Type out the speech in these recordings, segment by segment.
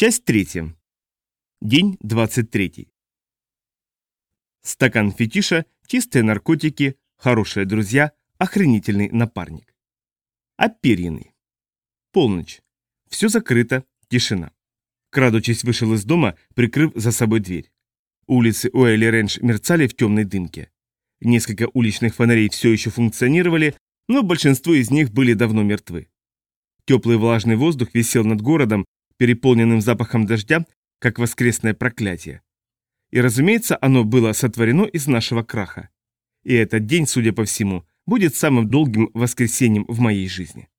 Часть третья. День 23. Стакан фетиша, чистые наркотики, хорошие друзья, охренительный напарник. Оперенный. Полночь. Все закрыто, тишина. Крадучись вышел из дома, прикрыв за собой дверь. Улицы Уэлли Рэнш мерцали в темной дымке. Несколько уличных фонарей все еще функционировали, но большинство из них были давно мертвы. Теплый влажный воздух висел над городом, переполненным запахом дождя, как воскресное проклятие. И, разумеется, оно было сотворено из нашего краха. И этот день, судя по всему, будет самым долгим воскресеньем в моей жизни.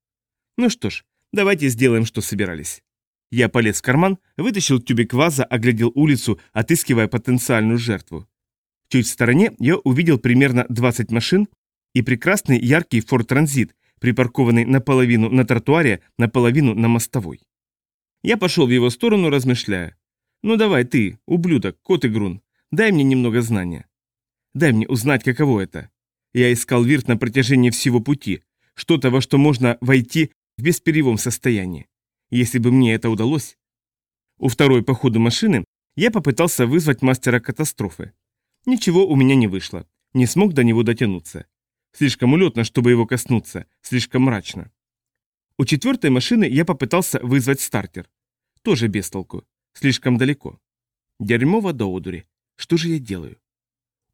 Ну что ж, давайте сделаем, что собирались. Я полез в карман, вытащил тюбик ваза, оглядел улицу, отыскивая потенциальную жертву. Чуть в стороне я увидел примерно 20 машин и прекрасный яркий Ford Transit, припаркованный наполовину на тротуаре, наполовину на мостовой. Я пошел в его сторону, размышляя. «Ну давай ты, ублюдок, кот Игрун, дай мне немного знания. Дай мне узнать, каково это. Я искал вирт на протяжении всего пути, что-то, во что можно войти в бесперевом состоянии. Если бы мне это удалось...» У второй по ходу машины я попытался вызвать мастера катастрофы. Ничего у меня не вышло, не смог до него дотянуться. Слишком улетно, чтобы его коснуться, слишком мрачно. У четвертой машины я попытался вызвать стартер. Тоже без толку. Слишком далеко. Дерьмово до одури. Что же я делаю?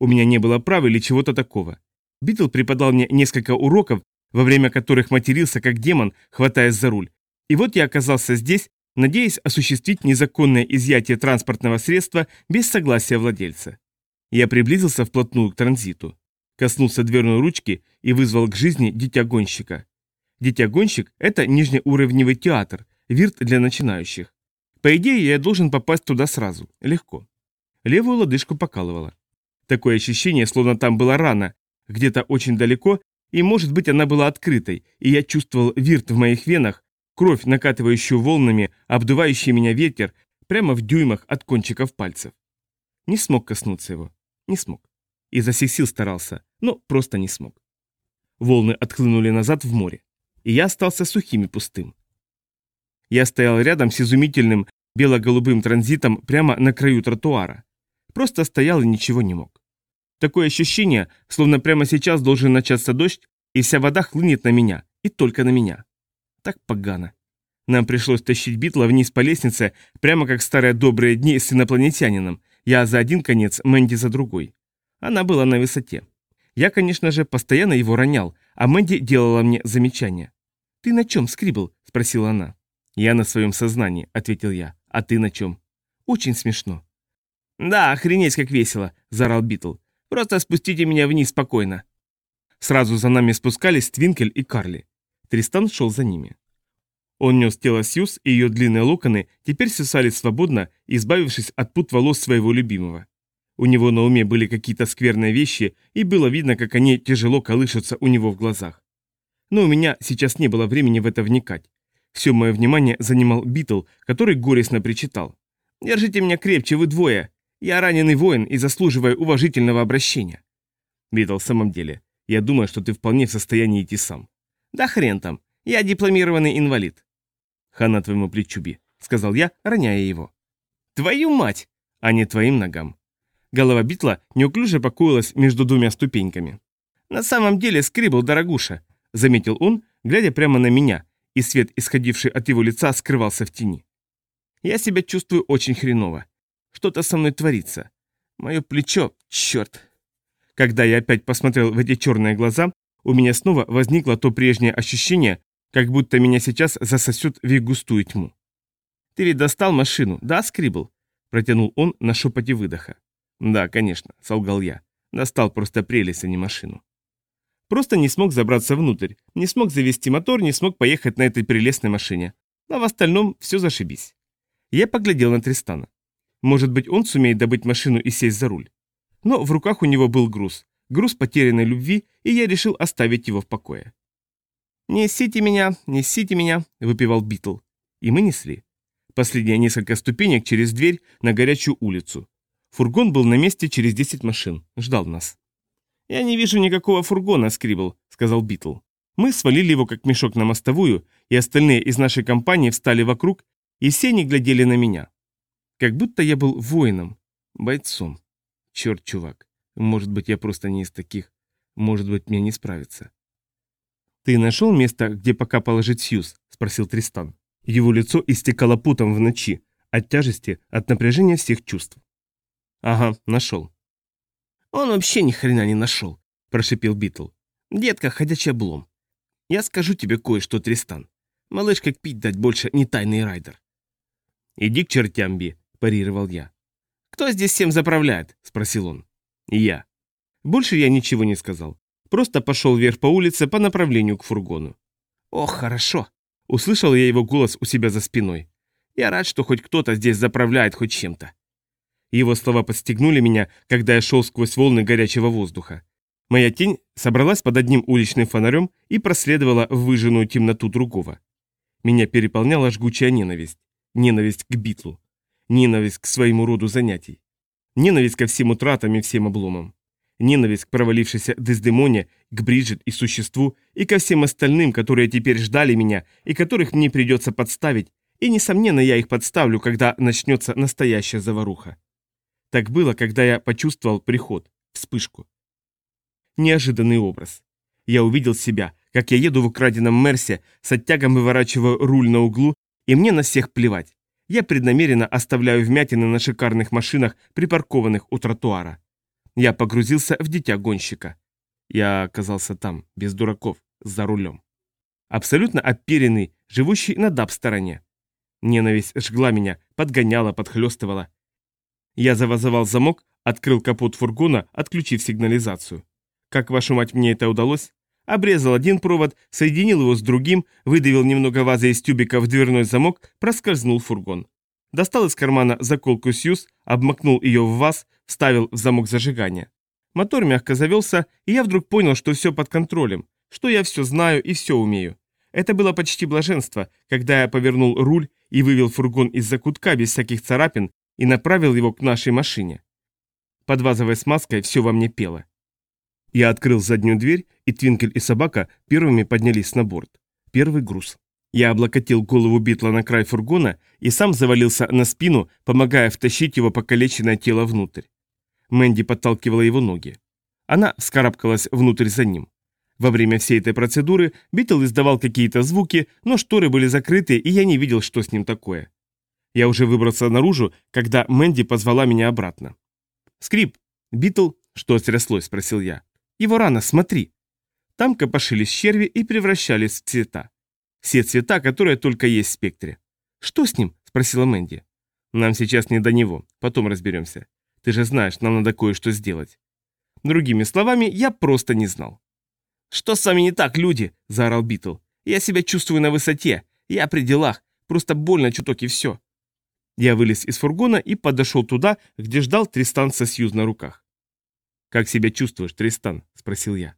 У меня не было права или чего-то такого. Битл преподал мне несколько уроков, во время которых матерился как демон, хватаясь за руль. И вот я оказался здесь, надеясь осуществить незаконное изъятие транспортного средства без согласия владельца. Я приблизился вплотную к транзиту, коснулся дверной ручки и вызвал к жизни дитя гонщика. Дитя-гонщик – это нижнеуровневый театр, вирт для начинающих. По идее, я должен попасть туда сразу, легко. Левую лодыжку покалывало. Такое ощущение, словно там была рана, где-то очень далеко, и, может быть, она была открытой, и я чувствовал вирт в моих венах, кровь, накатывающую волнами, обдувающий меня ветер, прямо в дюймах от кончиков пальцев. Не смог коснуться его. Не смог. Изо всех сил старался, но просто не смог. Волны отхлынули назад в море и я остался сухим и пустым. Я стоял рядом с изумительным бело-голубым транзитом прямо на краю тротуара. Просто стоял и ничего не мог. Такое ощущение, словно прямо сейчас должен начаться дождь, и вся вода хлынет на меня, и только на меня. Так погано. Нам пришлось тащить Битла вниз по лестнице, прямо как старые добрые дни с инопланетянином, я за один конец, Мэнди за другой. Она была на высоте. Я, конечно же, постоянно его ронял, а Мэнди делала мне замечания. «Ты на чем, Скрибл?» – спросила она. «Я на своем сознании», – ответил я. «А ты на чем?» «Очень смешно». «Да, охренеть, как весело», – заорал Битл. «Просто спустите меня вниз спокойно». Сразу за нами спускались Твинкель и Карли. Тристан шел за ними. Он нес тело Сьюз, и ее длинные локоны теперь свисали свободно, избавившись от пут волос своего любимого. У него на уме были какие-то скверные вещи, и было видно, как они тяжело колышутся у него в глазах. Но у меня сейчас не было времени в это вникать. Все мое внимание занимал Битл, который горестно причитал. «Держите меня крепче, вы двое. Я раненый воин и заслуживаю уважительного обращения». Битл, в самом деле, я думаю, что ты вполне в состоянии идти сам. Да хрен там, я дипломированный инвалид. Хана твоему плечу би, сказал я, роняя его. Твою мать! А не твоим ногам. Голова Битла неуклюже покоилась между двумя ступеньками. На самом деле скрибл дорогуша, — заметил он, глядя прямо на меня, и свет, исходивший от его лица, скрывался в тени. «Я себя чувствую очень хреново. Что-то со мной творится. Мое плечо, черт!» Когда я опять посмотрел в эти черные глаза, у меня снова возникло то прежнее ощущение, как будто меня сейчас засосет в их густую тьму. «Ты ведь достал машину, да, Скрибл?» – протянул он на шепоте выдоха. «Да, конечно», – солгал я. «Достал просто прелесть, а не машину». Просто не смог забраться внутрь, не смог завести мотор, не смог поехать на этой прелестной машине. А в остальном все зашибись. Я поглядел на Тристана. Может быть, он сумеет добыть машину и сесть за руль. Но в руках у него был груз. Груз потерянной любви, и я решил оставить его в покое. «Несите меня, несите меня», — вопил Битл. И мы несли. Последние несколько ступенек через дверь на горячую улицу. Фургон был на месте через 10 машин, ждал нас. «Я не вижу никакого фургона, Скрибл», — сказал Битл. Мы свалили его как мешок на мостовую, и остальные из нашей компании встали вокруг, И все они глядели на меня. Как будто я был воином, бойцом. Черт, чувак, может быть, я просто не из таких. Может быть, мне не справиться. «Ты нашел место, где пока положить Сьюз?» – спросил Тристан. Его лицо истекало путом в ночи, от тяжести, от напряжения всех чувств. «Ага, нашел». «Он вообще ни хрена не нашел», – прошипел Битл. «Детка, ходячий облом. Я скажу тебе кое-что, Тристан. Малыш, как пить дать больше не тайный райдер». «Иди к чертям, Би», – парировал я. «Кто здесь всем заправляет?» – спросил он. «Я». Больше я ничего не сказал. Просто пошел вверх по улице по направлению к фургону. «Ох, хорошо!» – услышал я его голос у себя за спиной. «Я рад, что хоть кто-то здесь заправляет хоть чем-то». Его слова подстегнули меня, когда я шел сквозь волны горячего воздуха. Моя тень собралась под одним уличным фонарем и проследовала в выжженную темноту другого. Меня переполняла жгучая ненависть. Ненависть к битлу. Ненависть к своему роду занятий. Ненависть ко всем утратам и всем обломам. Ненависть к провалившейся Дездемоне, к Бриджит и существу, и ко всем остальным, которые теперь ждали меня, и которых мне придется подставить, и, несомненно, я их подставлю, когда начнется настоящая заваруха. Так было, когда я почувствовал приход, вспышку. Неожиданный образ. Я увидел себя, как я еду в украденном Мерсе, с оттягом выворачиваю руль на углу, и мне на всех плевать. Я преднамеренно оставляю вмятины на шикарных машинах, припаркованных у тротуара. Я погрузился в дитя гонщика. Я оказался там, без дураков, за рулем. Абсолютно оперенный, живущий на даб-стороне. Ненависть жгла меня, подгоняла, подхлестывала. Я завозовал замок, открыл капот фургона, отключив сигнализацию. Как, вашу мать, мне это удалось? Обрезал один провод, соединил его с другим, выдавил немного вазы из тюбика в дверной замок, проскользнул фургон. Достал из кармана заколку Сьюз, обмакнул ее в ваз, вставил в замок зажигания. Мотор мягко завелся, и я вдруг понял, что все под контролем, что я все знаю и все умею. Это было почти блаженство, когда я повернул руль и вывел фургон из закутка без всяких царапин, и направил его к нашей машине. Под вазовой смазкой все во мне пело. Я открыл заднюю дверь, и Твинкель и собака первыми поднялись на борт. Первый груз. Я облокотил голову Битла на край фургона и сам завалился на спину, помогая втащить его покалеченное тело внутрь. Мэнди подталкивала его ноги. Она вскарабкалась внутрь за ним. Во время всей этой процедуры Битл издавал какие-то звуки, но шторы были закрыты, и я не видел, что с ним такое. Я уже выбрался наружу, когда Мэнди позвала меня обратно. «Скрибл! Битл!» «Что стряслось?» – спросил я. «Его рана, смотри!» Там копошились черви и превращались в цвета. Все цвета, которые только есть в спектре. «Что с ним?» – спросила Мэнди. «Нам сейчас не до него, потом разберемся. Ты же знаешь, нам надо кое-что сделать». Другими словами, я просто не знал. «Что с вами не так, люди?» – заорал Битл. «Я себя чувствую на высоте. Я при делах. Просто больно чуток и все. Я вылез из фургона и подошел туда, где ждал Тристан со Сьюз на руках. «Как себя чувствуешь, Тристан?» – спросил я.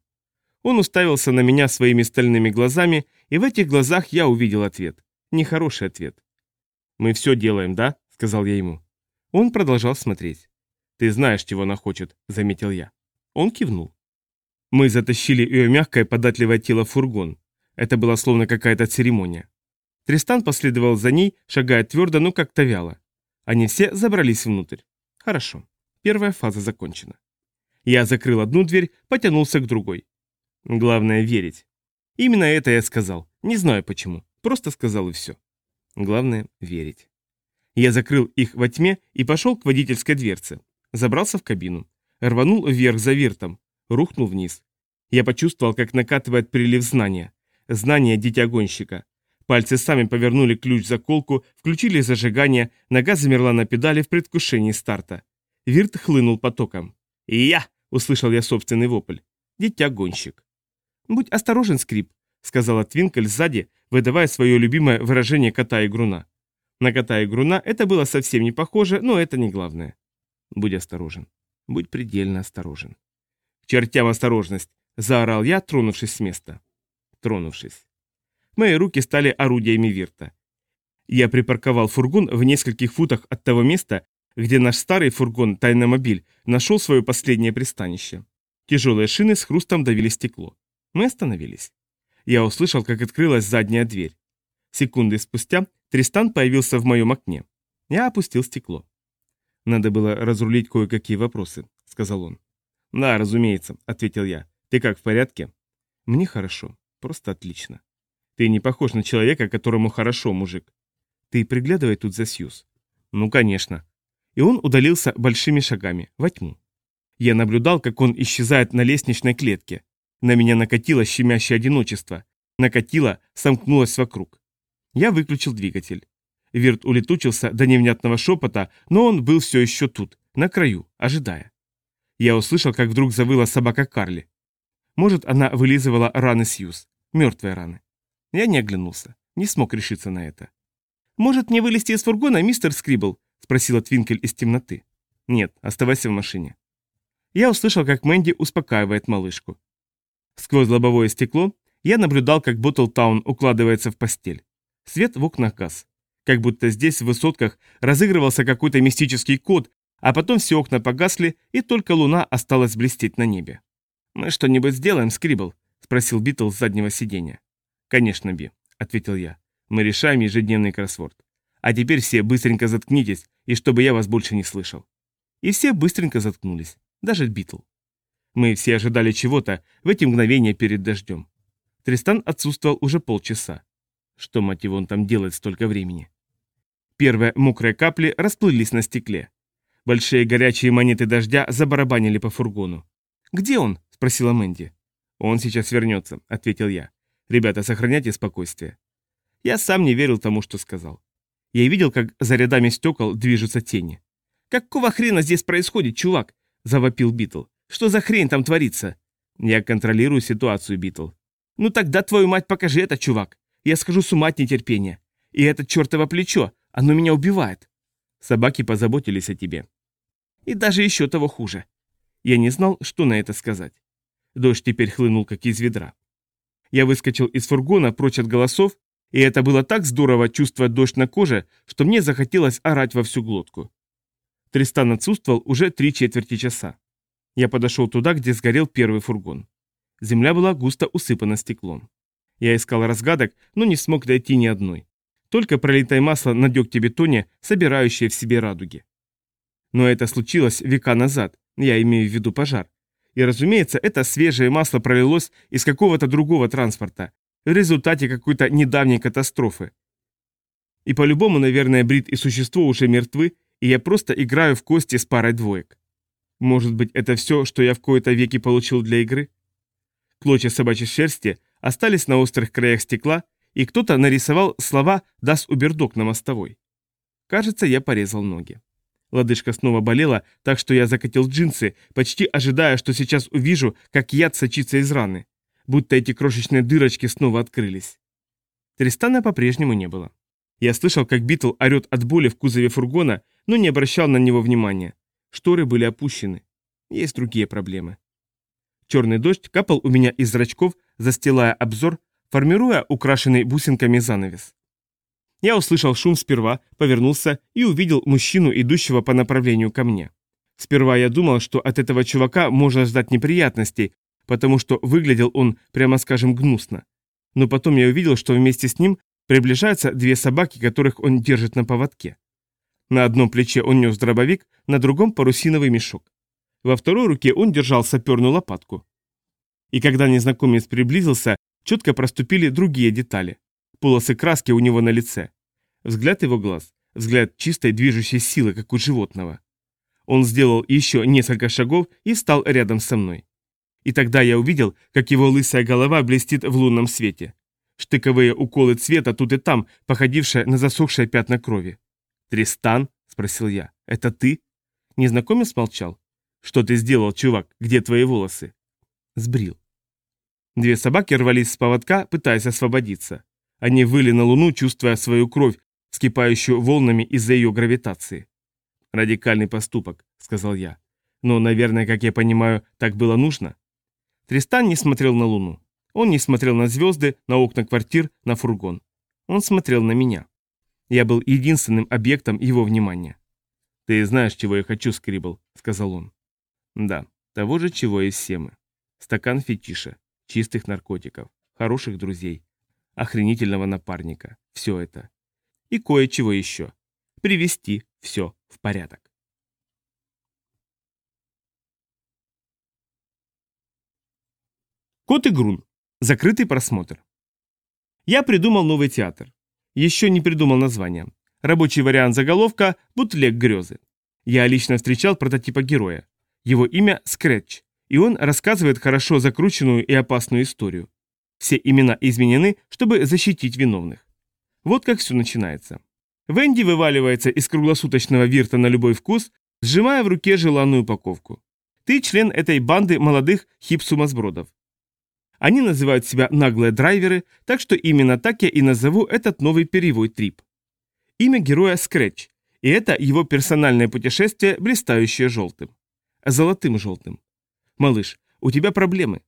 Он уставился на меня своими стальными глазами, и в этих глазах я увидел ответ. Нехороший ответ. «Мы все делаем, да?» – сказал я ему. Он продолжал смотреть. «Ты знаешь, чего она хочет», – заметил я. Он кивнул. Мы затащили ее мягкое податливое тело в фургон. Это была словно какая-то церемония. Тристан последовал за ней, шагая твердо, но как-то вяло. Они все забрались внутрь. Хорошо. Первая фаза закончена. Я закрыл одну дверь, потянулся к другой. Главное верить. Именно это я сказал. Не знаю почему. Просто сказал и все. Главное верить. Я закрыл их во тьме и пошел к водительской дверце. Забрался в кабину. Рванул вверх за виртом. Рухнул вниз. Я почувствовал, как накатывает прилив знания. Знания дитя гонщика. Пальцы сами повернули ключ-заколку, включили зажигание, нога замерла на педали в предвкушении старта. Вирт хлынул потоком. «И я!» — услышал я собственный вопль. «Дитя-гонщик». «Будь осторожен, скрип», — сказала Твинкель сзади, выдавая свое любимое выражение кота и груна. На кота и груна это было совсем не похоже, но это не главное. «Будь осторожен. Будь предельно осторожен». «К чертям осторожность!» — заорал я, тронувшись с места. Тронувшись. Мои руки стали орудиями Вирта. Я припарковал фургон в нескольких футах от того места, где наш старый фургон «Тайномобиль» нашел свое последнее пристанище. Тяжелые шины с хрустом давили стекло. Мы остановились. Я услышал, как открылась задняя дверь. Секунды спустя Тристан появился в моем окне. Я опустил стекло. «Надо было разрулить кое-какие вопросы», — сказал он. «Да, разумеется», — ответил я. «Ты как, в порядке?» «Мне хорошо. Просто отлично». «Ты не похож на человека, которому хорошо, мужик». «Ты приглядывай тут за Сьюз». «Ну, конечно». И он удалился большими шагами, во тьму. Я наблюдал, как он исчезает на лестничной клетке. На меня накатило щемящее одиночество. Накатило, сомкнулось вокруг. Я выключил двигатель. Вирт улетучился до невнятного шепота, но он был все еще тут, на краю, ожидая. Я услышал, как вдруг завыла собака Карли. Может, она вылизывала раны Сьюз, мертвые раны. Я не оглянулся, не смог решиться на это. «Может мне вылезти из фургона, мистер Скрибл?» – спросила Твинкель из темноты. «Нет, оставайся в машине». Я услышал, как Мэнди успокаивает малышку. Сквозь лобовое стекло я наблюдал, как Боттлтаун укладывается в постель. Свет в окнах газ. Как будто здесь, в высотках, разыгрывался какой-то мистический код, а потом все окна погасли, и только луна осталась блестеть на небе. «Мы что-нибудь сделаем, Скрибл?» – спросил Битл с заднего сиденья. «Конечно, Би», – ответил я. «Мы решаем ежедневный кроссворд. А теперь все быстренько заткнитесь, и чтобы я вас больше не слышал». И все быстренько заткнулись, даже Битл. Мы все ожидали чего-то в эти мгновения перед дождем. Тристан отсутствовал уже полчаса. Что, мать его, он там делает столько времени? Первые мокрые капли расплылись на стекле. Большие горячие монеты дождя забарабанили по фургону. «Где он?» – спросила Мэнди. «Он сейчас вернется», – ответил я. «Ребята, сохраняйте спокойствие». Я сам не верил тому, что сказал. Я видел, как за рядами стекол движутся тени. «Какого хрена здесь происходит, чувак?» – завопил Битл. «Что за хрень там творится?» «Я контролирую ситуацию, Битл». «Ну тогда, твою мать, покажи это, чувак. Я схожу с ума от нетерпения. И это чертово плечо, оно меня убивает. Собаки позаботились о тебе. И даже еще того хуже. Я не знал, что на это сказать. Дождь теперь хлынул, как из ведра. Я выскочил из фургона прочь от голосов, и это было так здорово чувствовать дождь на коже, что мне захотелось орать во всю глотку. Тристан отсутствовал уже три четверти часа. Я подошел туда, где сгорел первый фургон. Земля была густо усыпана стеклом. Я искал разгадок, но не смог найти ни одной. Только пролитое масло на дегте-бетоне, собирающее в себе радуги. Но это случилось века назад, я имею в виду пожар. И, разумеется, это свежее масло пролилось из какого-то другого транспорта, в результате какой-то недавней катастрофы. И по-любому, наверное, Брит и существо уже мертвы, и я просто играю в кости с парой двоек. Может быть, это все, что я в кои-то веки получил для игры? Клочья собачьей шерсти остались на острых краях стекла, и кто-то нарисовал слова «даст убердок» на мостовой. Кажется, я порезал ноги. Лодыжка снова болела, так что я закатил джинсы, почти ожидая, что сейчас увижу, как яд сочится из раны, будто эти крошечные дырочки снова открылись. Тристана по-прежнему не было. Я слышал, как Битл орет от боли в кузове фургона, но не обращал на него внимания. Шторы были опущены. Есть другие проблемы. Черный дождь капал у меня из зрачков, застилая обзор, формируя украшенный бусинками занавес. Я услышал шум сперва, повернулся и увидел мужчину, идущего по направлению ко мне. Сперва я думал, что от этого чувака можно ждать неприятностей, потому что выглядел он, прямо скажем, гнусно. Но потом я увидел, что вместе с ним приближаются две собаки, которых он держит на поводке. На одном плече он нес дробовик, на другом парусиновый мешок. Во второй руке он держал саперную лопатку. И когда незнакомец приблизился, четко проступили другие детали. Полосы краски у него на лице. Взгляд его глаз. Взгляд чистой движущей силы, как у животного. Он сделал еще несколько шагов и встал рядом со мной. И тогда я увидел, как его лысая голова блестит в лунном свете. Штыковые уколы цвета тут и там, походившие на засохшие пятна крови. «Тристан?» – спросил я. «Это ты?» Незнакомец молчал. «Что ты сделал, чувак? Где твои волосы?» Сбрил. Две собаки рвались с поводка, пытаясь освободиться. Они выли на Луну, чувствуя свою кровь, вскипающую волнами из-за ее гравитации. «Радикальный поступок», — сказал я. «Но, наверное, как я понимаю, так было нужно?» Тристан не смотрел на Луну. Он не смотрел на звезды, на окна квартир, на фургон. Он смотрел на меня. Я был единственным объектом его внимания. «Ты знаешь, чего я хочу, Скрибл», — сказал он. «Да, того же, чего и все мы. Стакан фетиша, чистых наркотиков, хороших друзей, охренительного напарника. Все это. и кое-чего еще. Привести все в порядок. Кот и Грун. Закрытый просмотр. Я придумал новый театр. Еще не придумал название. Рабочий вариант заголовка «Бутлег грезы». Я лично встречал прототипа героя. Его имя Скретч, и он рассказывает хорошо закрученную и опасную историю. Все имена изменены, чтобы защитить виновных. Вот как все начинается. Венди вываливается из круглосуточного вирта на любой вкус, сжимая в руке желанную упаковку. Ты член этой банды молодых хипсумасбродов. Они называют себя наглые драйверы, так что именно так я и назову этот новый перевой трип. Имя героя Скретч, и это его персональное путешествие, блистающее желтым. Золотым желтым. Малыш, у тебя проблемы.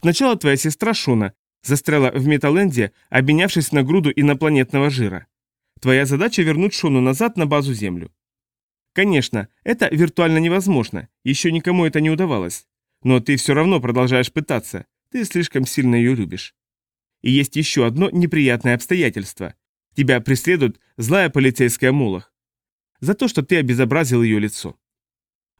Сначала твоя сестра Шона застряла в Металенде, обменявшись на груду инопланетного жира. Твоя задача вернуть Шону назад на базу Землю. Конечно, это виртуально невозможно, еще никому это не удавалось. Но ты все равно продолжаешь пытаться, ты слишком сильно ее любишь. И есть еще одно неприятное обстоятельство. Тебя преследует злая полицейская Молох. За то, что ты обезобразил ее лицо.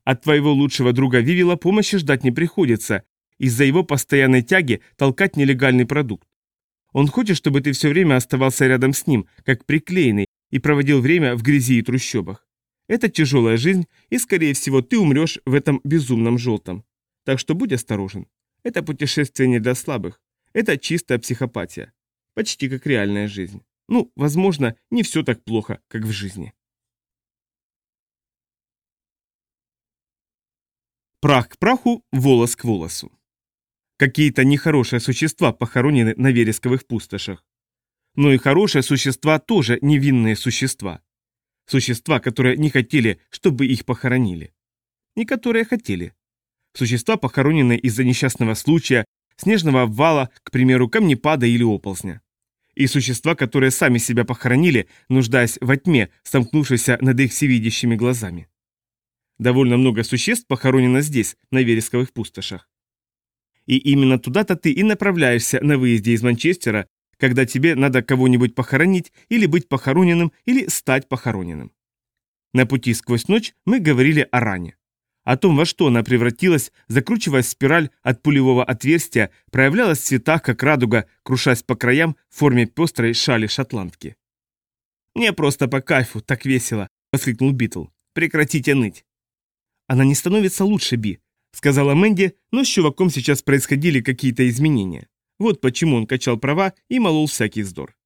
От твоего лучшего друга Вивила помощи ждать не приходится, из-за его постоянной тяги толкать нелегальный продукт. Он хочет, чтобы ты все время оставался рядом с ним, как приклеенный, и проводил время в грязи и трущобах. Это тяжелая жизнь, и, скорее всего, ты умрешь в этом безумном желтом. Так что будь осторожен. Это путешествие не для слабых. Это чистая психопатия. Почти как реальная жизнь. Ну, возможно, не все так плохо, как в жизни. Прах к праху, волос к волосу. Какие-то нехорошие существа похоронены на вересковых пустошах. Но и хорошие существа тоже невинные существа. Существа, которые не хотели, чтобы их похоронили. Не которые хотели. Существа, похороненные из-за несчастного случая, снежного обвала, к примеру, камнепада или оползня. И существа, которые сами себя похоронили, нуждаясь во тьме, сомкнувшейся над их всевидящими глазами. Довольно много существ похоронено здесь, на вересковых пустошах. И именно туда-то ты и направляешься на выезде из Манчестера, когда тебе надо кого-нибудь похоронить или быть похороненным, или стать похороненным. На пути сквозь ночь мы говорили о ране. О том, во что она превратилась, закручивая спираль от пулевого отверстия, проявлялась в цветах, как радуга, крушась по краям в форме пестрой шали шотландки. «Мне просто по кайфу, так весело!» — воскликнул Битл. «Прекратите ныть!» «Она не становится лучше, Би», — сказала Мэнди, но с чуваком сейчас происходили какие-то изменения. Вот почему он качал права и молол всякий вздор.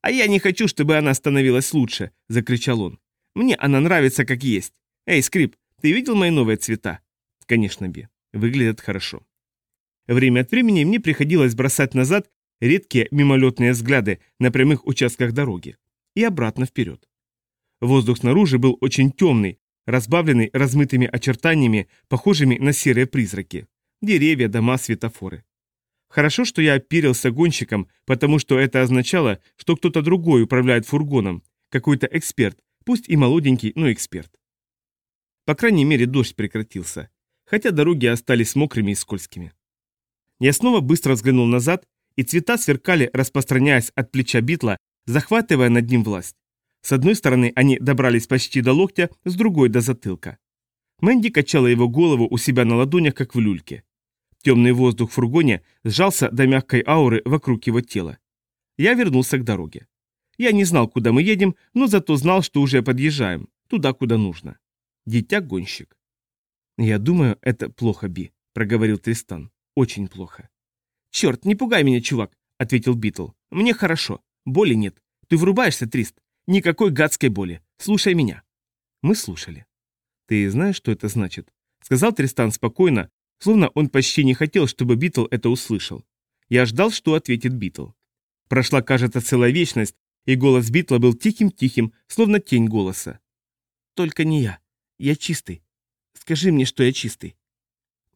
«А я не хочу, чтобы она становилась лучше», — закричал он. «Мне она нравится как есть. Эй, Скрип, ты видел мои новые цвета? Конечно, Би. Выглядят хорошо. Время от времени мне приходилось бросать назад редкие мимолетные взгляды на прямых участках дороги и обратно вперед. Воздух снаружи был очень темный, разбавленный размытыми очертаниями, похожими на серые призраки. Деревья, дома, светофоры. Хорошо, что я оперился гонщиком, потому что это означало, что кто-то другой управляет фургоном, какой-то эксперт, пусть и молоденький, но эксперт. По крайней мере, дождь прекратился, хотя дороги остались мокрыми и скользкими. Я снова быстро взглянул назад, и цвета сверкали, распространяясь от плеча Битла, захватывая над ним власть. С одной стороны, они добрались почти до локтя, с другой – до затылка. Мэнди качала его голову у себя на ладонях, как в люльке. Темный воздух в фургоне сжался до мягкой ауры вокруг его тела. Я вернулся к дороге. Я не знал, куда мы едем, но зато знал, что уже подъезжаем, туда, куда нужно. Дитя-гонщик. «Я думаю, это плохо, Би», — проговорил Тристан. «Очень плохо». «Черт, не пугай меня, чувак», — ответил Битл. «Мне хорошо. Боли нет. Ты врубаешься, Трист? Никакой гадской боли. Слушай меня». Мы слушали. «Ты знаешь, что это значит?» — сказал Тристан спокойно, словно он почти не хотел, чтобы Битл это услышал. Я ждал, что ответит Битл. Прошла, кажется, целая вечность, и голос Битла был тихим-тихим, словно тень голоса. «Только не я. Я чистый. Скажи мне, что я чистый.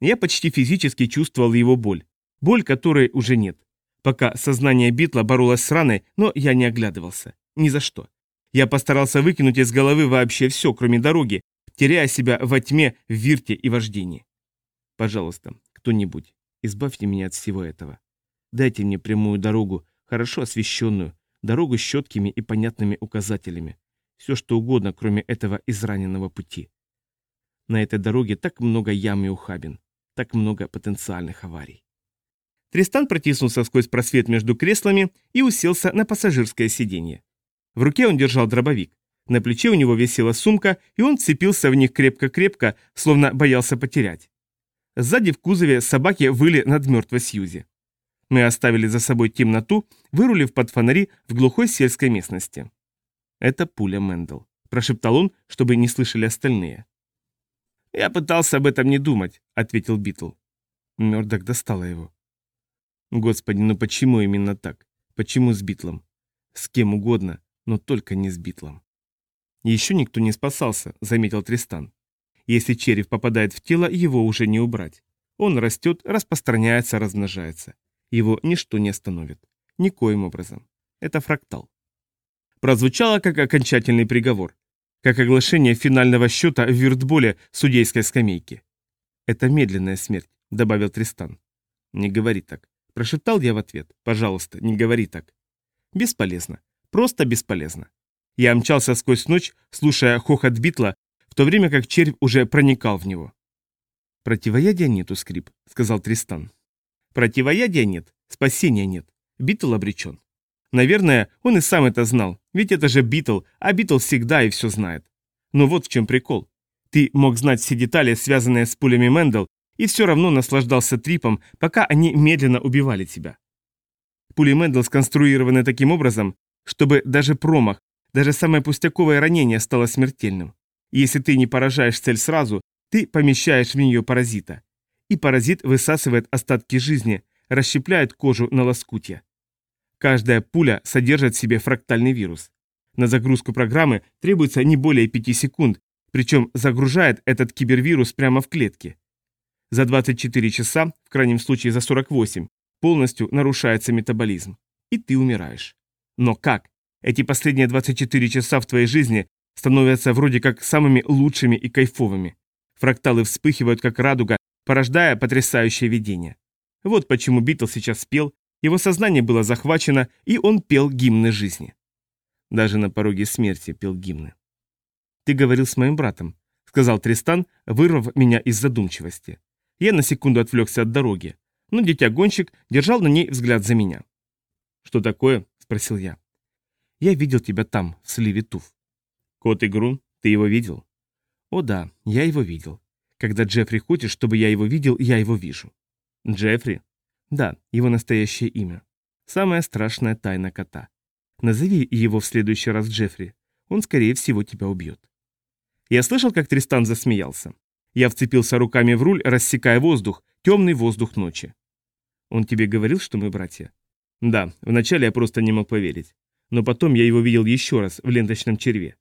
Я почти физически чувствовал его боль. Боль, которой уже нет. Пока сознание Битла боролось с раной, но я не оглядывался. Ни за что. Я постарался выкинуть из головы вообще все, кроме дороги, теряя себя во тьме, в вирте и вождении. Пожалуйста, кто-нибудь, избавьте меня от всего этого. Дайте мне прямую дорогу, хорошо освещенную, дорогу с четкими и понятными указателями. Все что угодно, кроме этого израненного пути. На этой дороге так много ям и ухабин, так много потенциальных аварий. Тристан протиснулся сквозь просвет между креслами и уселся на пассажирское сиденье. В руке он держал дробовик. На плече у него висела сумка, и он вцепился в них крепко-крепко, словно боялся потерять. Сзади в кузове собаки выли над мертвой Сьюзи. Мы оставили за собой темноту, вырулив под фонари в глухой сельской местности. «Это пуля Мэндл», – прошептал он, чтобы не слышали остальные. «Я пытался об этом не думать», – ответил Битл. Мёрдок достала его. Господи, ну почему именно так? Почему с Битлом? С кем угодно, но только не с Битлом. Еще никто не спасался, заметил Тристан. Если череп попадает в тело, его уже не убрать. Он растет, распространяется, размножается. Его ничто не остановит. Никоим образом. Это фрактал. Прозвучало как окончательный приговор. Как оглашение финального счета в виртболе судейской скамейки. «Это медленная смерть», — добавил Тристан. «Не говори так», — прошептал я в ответ. «Пожалуйста, не говори так». Бесполезно. Просто бесполезно. Я мчался сквозь ночь, слушая хохот Битла, в то время как червь уже проникал в него. «Противоядия нету, Скрип», — сказал Тристан. «Противоядия нет, спасения нет. Битл обречен». Наверное, он и сам это знал, ведь это же Битл, а Битл всегда и все знает. Но вот в чем прикол. Ты мог знать все детали, связанные с пулями Мэндл, и все равно наслаждался трипом, пока они медленно убивали тебя. Пули Мэндл сконструированы таким образом, чтобы даже промах, даже самое пустяковое ранение стало смертельным. Если ты не поражаешь цель сразу, ты помещаешь в нее паразита. И паразит высасывает остатки жизни, расщепляет кожу на лоскутья. Каждая пуля содержит в себе фрактальный вирус. На загрузку программы требуется не более 5 секунд, причем загружает этот кибервирус прямо в клетке. За 24 часа, в крайнем случае за 48, полностью нарушается метаболизм. И ты умираешь. Но как? Эти последние 24 часа в твоей жизни становятся вроде как самыми лучшими и кайфовыми. Фракталы вспыхивают как радуга, порождая потрясающее видение. Вот почему Битл сейчас спел, его сознание было захвачено, и он пел гимны жизни. Даже на пороге смерти пел гимны. «Ты говорил с моим братом», — сказал Тристан, вырвав меня из задумчивости. Я на секунду отвлекся от дороги, но дитя-гонщик держал на ней взгляд за меня. «Что такое?» — спросил я. Я видел тебя там, в сливе Туф. Кот и Грун, ты его видел? О да, я его видел. Когда Джеффри хочет, чтобы я его видел, я его вижу. Джеффри? Да, его настоящее имя. Самая страшная тайна кота. Назови его в следующий раз Джеффри. Он, скорее всего, тебя убьет. Я слышал, как Тристан засмеялся. Я вцепился руками в руль, рассекая воздух, темный воздух ночи. Он тебе говорил, что мы братья? Да, вначале я просто не мог поверить но потом я его видел еще раз в ленточном черве.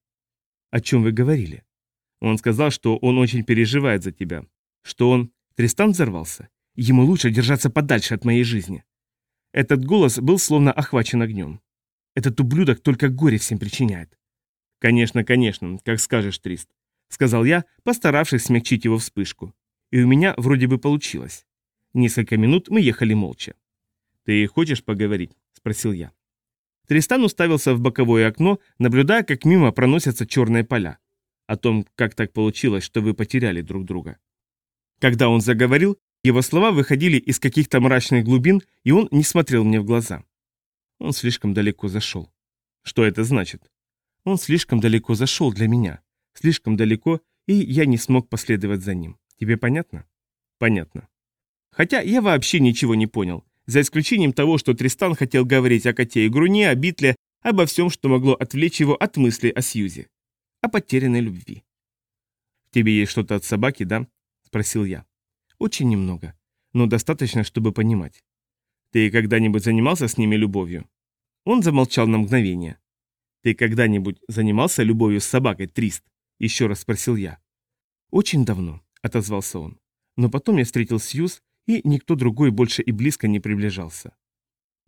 О чем вы говорили? Он сказал, что он очень переживает за тебя, что он... Тристан взорвался. Ему лучше держаться подальше от моей жизни. Этот голос был словно охвачен огнем. Этот ублюдок только горе всем причиняет. Конечно, конечно, как скажешь, Трист, сказал я, постаравшись смягчить его вспышку. И у меня вроде бы получилось. Несколько минут мы ехали молча. «Ты хочешь поговорить?» – спросил я. Тристан уставился в боковое окно, наблюдая, как мимо проносятся черные поля. О том, как так получилось, что вы потеряли друг друга. Когда он заговорил, его слова выходили из каких-то мрачных глубин, и он не смотрел мне в глаза. Он слишком далеко зашел. Что это значит? Он слишком далеко зашел для меня. Слишком далеко, и я не смог последовать за ним. Тебе понятно? Понятно. Хотя я вообще ничего не понял за исключением того, что Тристан хотел говорить о коте и груне, о битле, обо всем, что могло отвлечь его от мысли о Сьюзе. О потерянной любви. «В тебе есть что-то от собаки, да?» – спросил я. «Очень немного, но достаточно, чтобы понимать. Ты когда-нибудь занимался с ними любовью?» Он замолчал на мгновение. «Ты когда-нибудь занимался любовью с собакой, Трист?» – еще раз спросил я. «Очень давно», – отозвался он. «Но потом я встретил Сьюз, и никто другой больше и близко не приближался.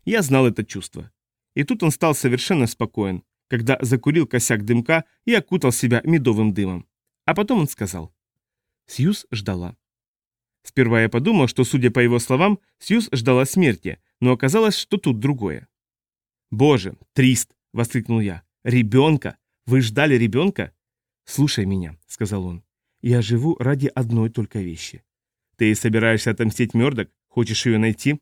Я знал это чувство. И тут он стал совершенно спокоен, когда закурил косяк дымка и окутал себя медовым дымом. А потом он сказал. Сьюз ждала. Сперва я подумал, что, судя по его словам, Сьюз ждала смерти, но оказалось, что тут другое. «Боже, Трист!» — воскликнул я. «Ребенка? Вы ждали ребенка?» «Слушай меня», — сказал он. «Я живу ради одной только вещи». «Ты собираешься отомстить Мёрдок? Хочешь ее найти?»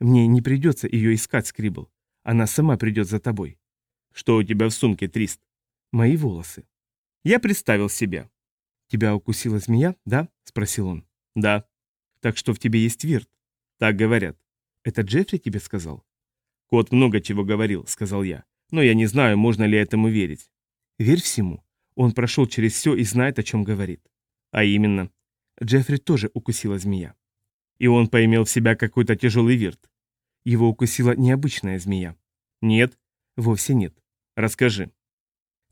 «Мне не придется ее искать, Скрибл. Она сама придет за тобой». «Что у тебя в сумке, Трист?» «Мои волосы». Я представил себя. «Тебя укусила змея, да?» — спросил он. «Да». «Так что в тебе есть вирт?» «Так говорят». «Это Джеффри тебе сказал?» «Кот много чего говорил», — сказал я. «Но я не знаю, можно ли этому верить». «Верь всему. Он прошел через все и знает, о чем говорит». «А именно?» Джеффри тоже укусила змея. «И он поимел в себя какой-то тяжелый вирт?» Его укусила необычная змея. «Нет». «Вовсе нет». «Расскажи».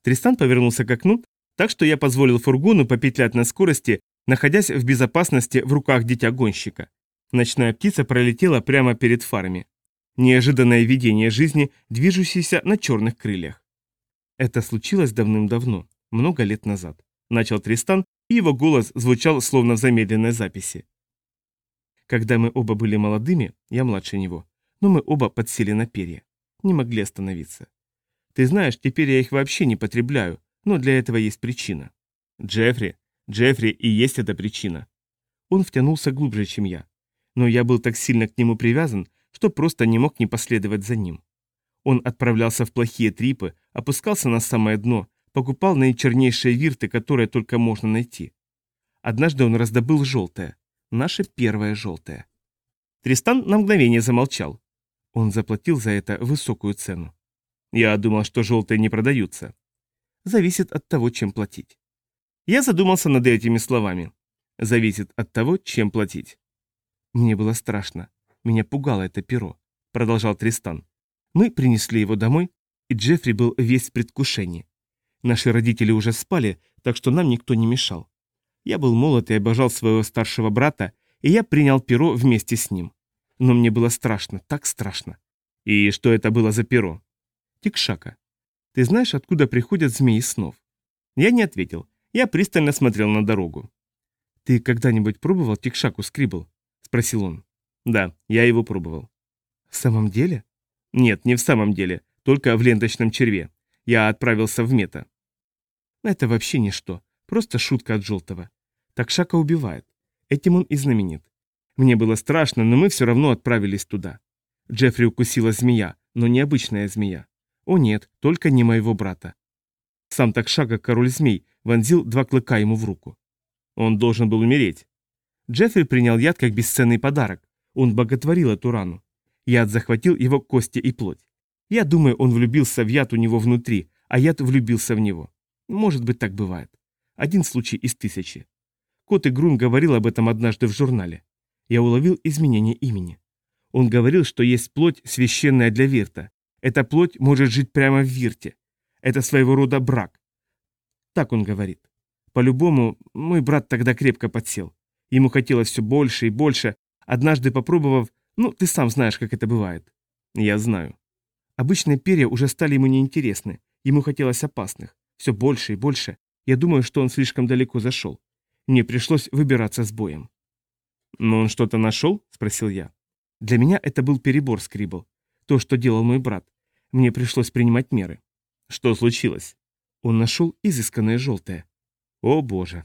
Тристан повернулся к окну, так что я позволил фургону попетлять на скорости, находясь в безопасности в руках дитя-гонщика. Ночная птица пролетела прямо перед фарами. Неожиданное видение жизни, движущееся на черных крыльях. Это случилось давным-давно, много лет назад. Начал Тристан, и его голос звучал словно в замедленной записи. Когда мы оба были молодыми, я младше него, но мы оба подсели на перья. Не могли остановиться. Ты знаешь, теперь я их вообще не потребляю, но для этого есть причина. Джеффри, Джеффри и есть эта причина. Он втянулся глубже, чем я. Но я был так сильно к нему привязан, что просто не мог не последовать за ним. Он отправлялся в плохие трипы, опускался на самое дно, покупал наичернейшие вирты, которые только можно найти. Однажды он раздобыл желтое. Наше первое желтое. Тристан на мгновение замолчал. Он заплатил за это высокую цену. Я думал, что желтые не продаются. Зависит от того, чем платить. Я задумался над этими словами. Зависит от того, чем платить. Мне было страшно. Меня пугало это перо, продолжал Тристан. Мы принесли его домой, и Джеффри был весь в предвкушении. Наши родители уже спали, так что нам никто не мешал. Я был молод и обожал своего старшего брата, и я принял перо вместе с ним. Но мне было страшно, так страшно. И что это было за перо? Тикшака. Ты знаешь, откуда приходят змеи снов? Я не ответил. Я пристально смотрел на дорогу. Ты когда-нибудь пробовал тикшаку скрибл? Спросил он. Да, я его пробовал. В самом деле? Нет, не в самом деле, только в ленточном черве. Я отправился в мета. Это вообще ничто, просто шутка от желтого. Такшака убивает. Этим он и знаменит. Мне было страшно, но мы все равно отправились туда. Джеффри укусила змея, но необычная змея. О нет, только не моего брата. Сам Такшака, король змей, вонзил два клыка ему в руку. Он должен был умереть. Джеффри принял яд как бесценный подарок. Он боготворил эту рану. Яд захватил его кости и плоть. Я думаю, он влюбился в яд у него внутри, а яд влюбился в него. Может быть, так бывает. Один случай из тысячи. Кот и Грун говорил об этом однажды в журнале. Я уловил изменение имени. Он говорил, что есть плоть, священная для Вирта, эта плоть может жить прямо в Вирте. Это своего рода брак. Так он говорит. По-любому, мой брат тогда крепко подсел. Ему хотелось все больше и больше. Однажды попробовав, ну, ты сам знаешь, как это бывает. Я знаю. Обычные перья уже стали ему неинтересны. Ему хотелось опасных. Все больше и больше. Я думаю, что он слишком далеко зашел. Мне пришлось выбираться с боем. «Но он что-то нашел?» – спросил я. Для меня это был перебор, Скрибл. То, что делал мой брат. Мне пришлось принимать меры. Что случилось? Он нашел изысканное желтое. О боже.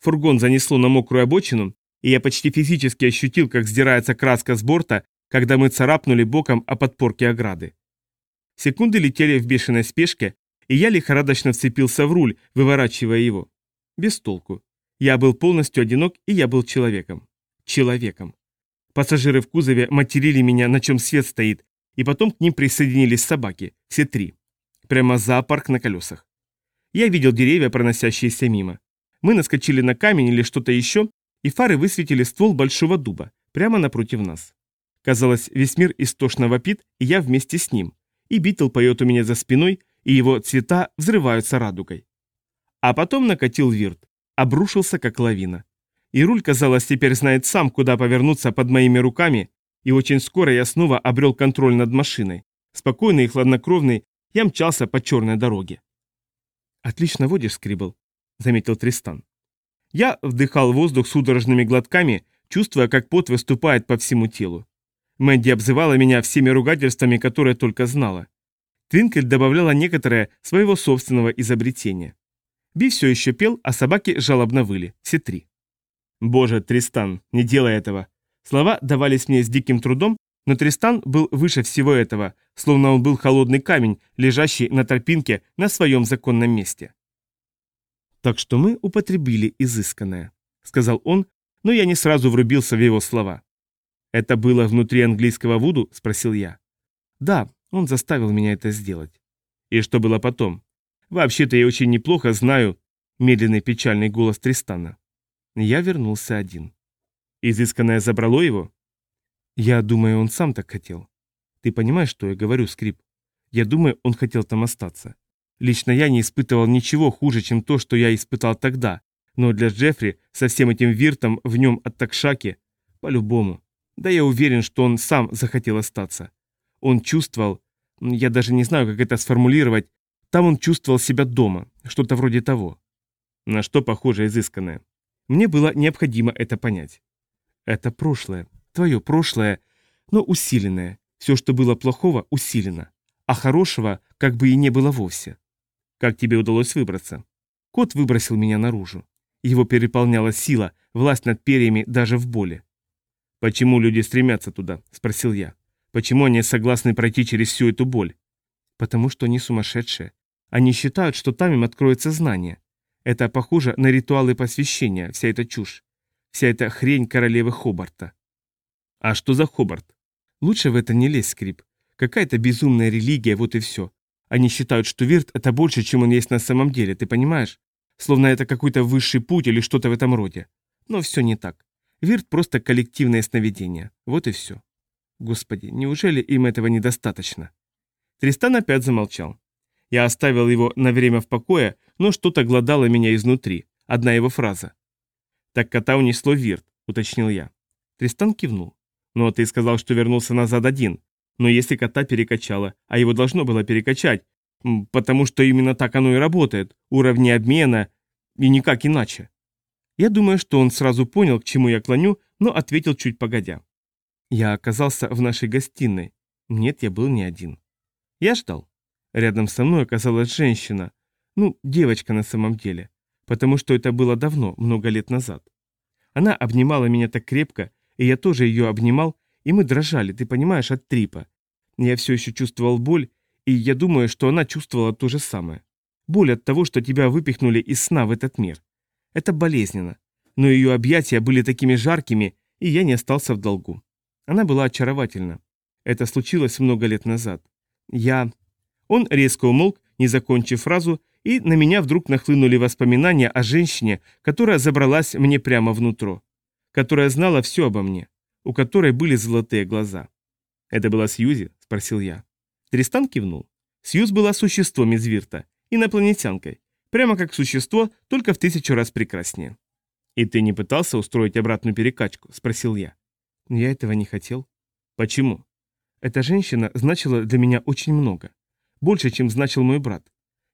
Фургон занесло на мокрую обочину, и я почти физически ощутил, как сдирается краска с борта, когда мы царапнули боком о подпорке ограды. Секунды летели в бешеной спешке, и я лихорадочно вцепился в руль, выворачивая его. Без толку. Я был полностью одинок, и я был человеком. Человеком. Пассажиры в кузове материли меня, на чем свет стоит, и потом к ним присоединились собаки, все три. Прямо зоопарк на колесах. Я видел деревья, проносящиеся мимо. Мы наскочили на камень или что-то еще, и фары высветили ствол большого дуба, прямо напротив нас. Казалось, весь мир истошно вопит, и я вместе с ним. И Битл поет у меня за спиной, и его цвета взрываются радугой. А потом накатил вирт, обрушился как лавина. И руль, казалось, теперь знает сам, куда повернуться под моими руками, и очень скоро я снова обрел контроль над машиной. Спокойный и хладнокровный, я мчался по черной дороге. «Отлично водишь, Скрибл», — заметил Тристан. Я вдыхал воздух судорожными глотками, чувствуя, как пот выступает по всему телу. Мэнди обзывала меня всеми ругательствами, которые только знала. Твинкель добавляла некоторое своего собственного изобретения. Би все еще пел, а собаки жалобно выли, все три. «Боже, Тристан, не делай этого!» Слова давались мне с диким трудом, но Тристан был выше всего этого, словно он был холодный камень, лежащий на тропинке на своем законном месте. «Так что мы употребили изысканное», — сказал он, но я не сразу врубился в его слова. «Это было внутри английского вуду?» — спросил я. «Да, он заставил меня это сделать». «И что было потом?» «Вообще-то я очень неплохо знаю...» — медленный печальный голос Тристана. Я вернулся один. «Изысканное забрало его?» «Я думаю, он сам так хотел. Ты понимаешь, что я говорю, Скрип? Я думаю, он хотел там остаться. Лично я не испытывал ничего хуже, чем то, что я испытал тогда, но для Джеффри со всем этим виртом в нем от такшаки, по-любому. Да я уверен, что он сам захотел остаться. Он чувствовал, я даже не знаю, как это сформулировать, там он чувствовал себя дома, что-то вроде того. На что похоже изысканное. Мне было необходимо это понять. Это прошлое, твое прошлое, но усиленное. Все, что было плохого, усилено. А хорошего как бы и не было вовсе. Как тебе удалось выбраться? Кот выбросил меня наружу. Его переполняла сила, власть над перьями даже в боли. «Почему люди стремятся туда?» – спросил я. «Почему они согласны пройти через всю эту боль?» «Потому что они сумасшедшие. Они считают, что там им откроется знание. Это похоже на ритуалы посвящения, вся эта чушь. Вся эта хрень королевы Хобарта». «А что за Хобарт?» «Лучше в это не лезь, Скрип. Какая-то безумная религия, вот и все. Они считают, что Вирт – это больше, чем он есть на самом деле, ты понимаешь? Словно это какой-то высший путь или что-то в этом роде. Но все не так. Вирт – просто коллективное сновидение. Вот и все. Господи, неужели им этого недостаточно? Тристан опять замолчал. Я оставил его на время в покое, но что-то глодало меня изнутри. Одна его фраза. «Так кота унесло Вирт», — уточнил я. Тристан кивнул. «Но ты сказал, что вернулся назад один. Но если кота перекачало, а его должно было перекачать, потому что именно так оно и работает, уровни обмена и никак иначе. Я думаю, что он сразу понял, к чему я клоню, но ответил чуть погодя. Я оказался в нашей гостиной. Нет, я был не один. Я ждал. Рядом со мной оказалась женщина. Ну, девочка на самом деле. Потому что это было давно, много лет назад. Она обнимала меня так крепко, и я тоже ее обнимал, и мы дрожали, ты понимаешь, от трипа. Я все еще чувствовал боль, и я думаю, что она чувствовала то же самое. Боль от того, что тебя выпихнули из сна в этот мир. Это болезненно. Но ее объятия были такими жаркими, и я не остался в долгу. Она была очаровательна. Это случилось много лет назад. Я... Он резко умолк, не закончив фразу, и на меня вдруг нахлынули воспоминания о женщине, которая забралась мне прямо внутрь, которая знала все обо мне у которой были золотые глаза. «Это была Сьюзи?» – спросил я. Тристан кивнул. Сьюз была существом из Вирта, инопланетянкой, прямо как существо, только в тысячу раз прекраснее. «И ты не пытался устроить обратную перекачку?» – спросил я. Я этого не хотел. Почему? Эта женщина значила для меня очень много. Больше, чем значил мой брат.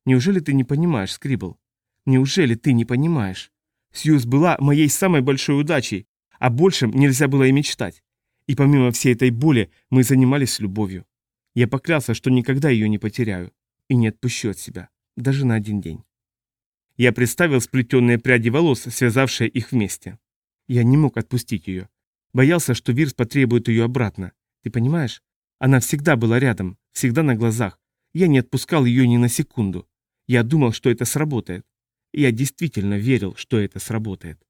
Неужели ты не понимаешь, Скрибл? Неужели ты не понимаешь? Сьюз была моей самой большой удачей, о большем нельзя было и мечтать. И помимо всей этой боли мы занимались любовью. Я поклялся, что никогда ее не потеряю. И не отпущу от себя. Даже на один день. Я представил сплетенные пряди волос, связавшие их вместе. Я не мог отпустить ее. Боялся, что Вирс потребует ее обратно. Ты понимаешь? Она всегда была рядом, всегда на глазах. Я не отпускал ее ни на секунду. Я думал, что это сработает. Я действительно верил, что это сработает.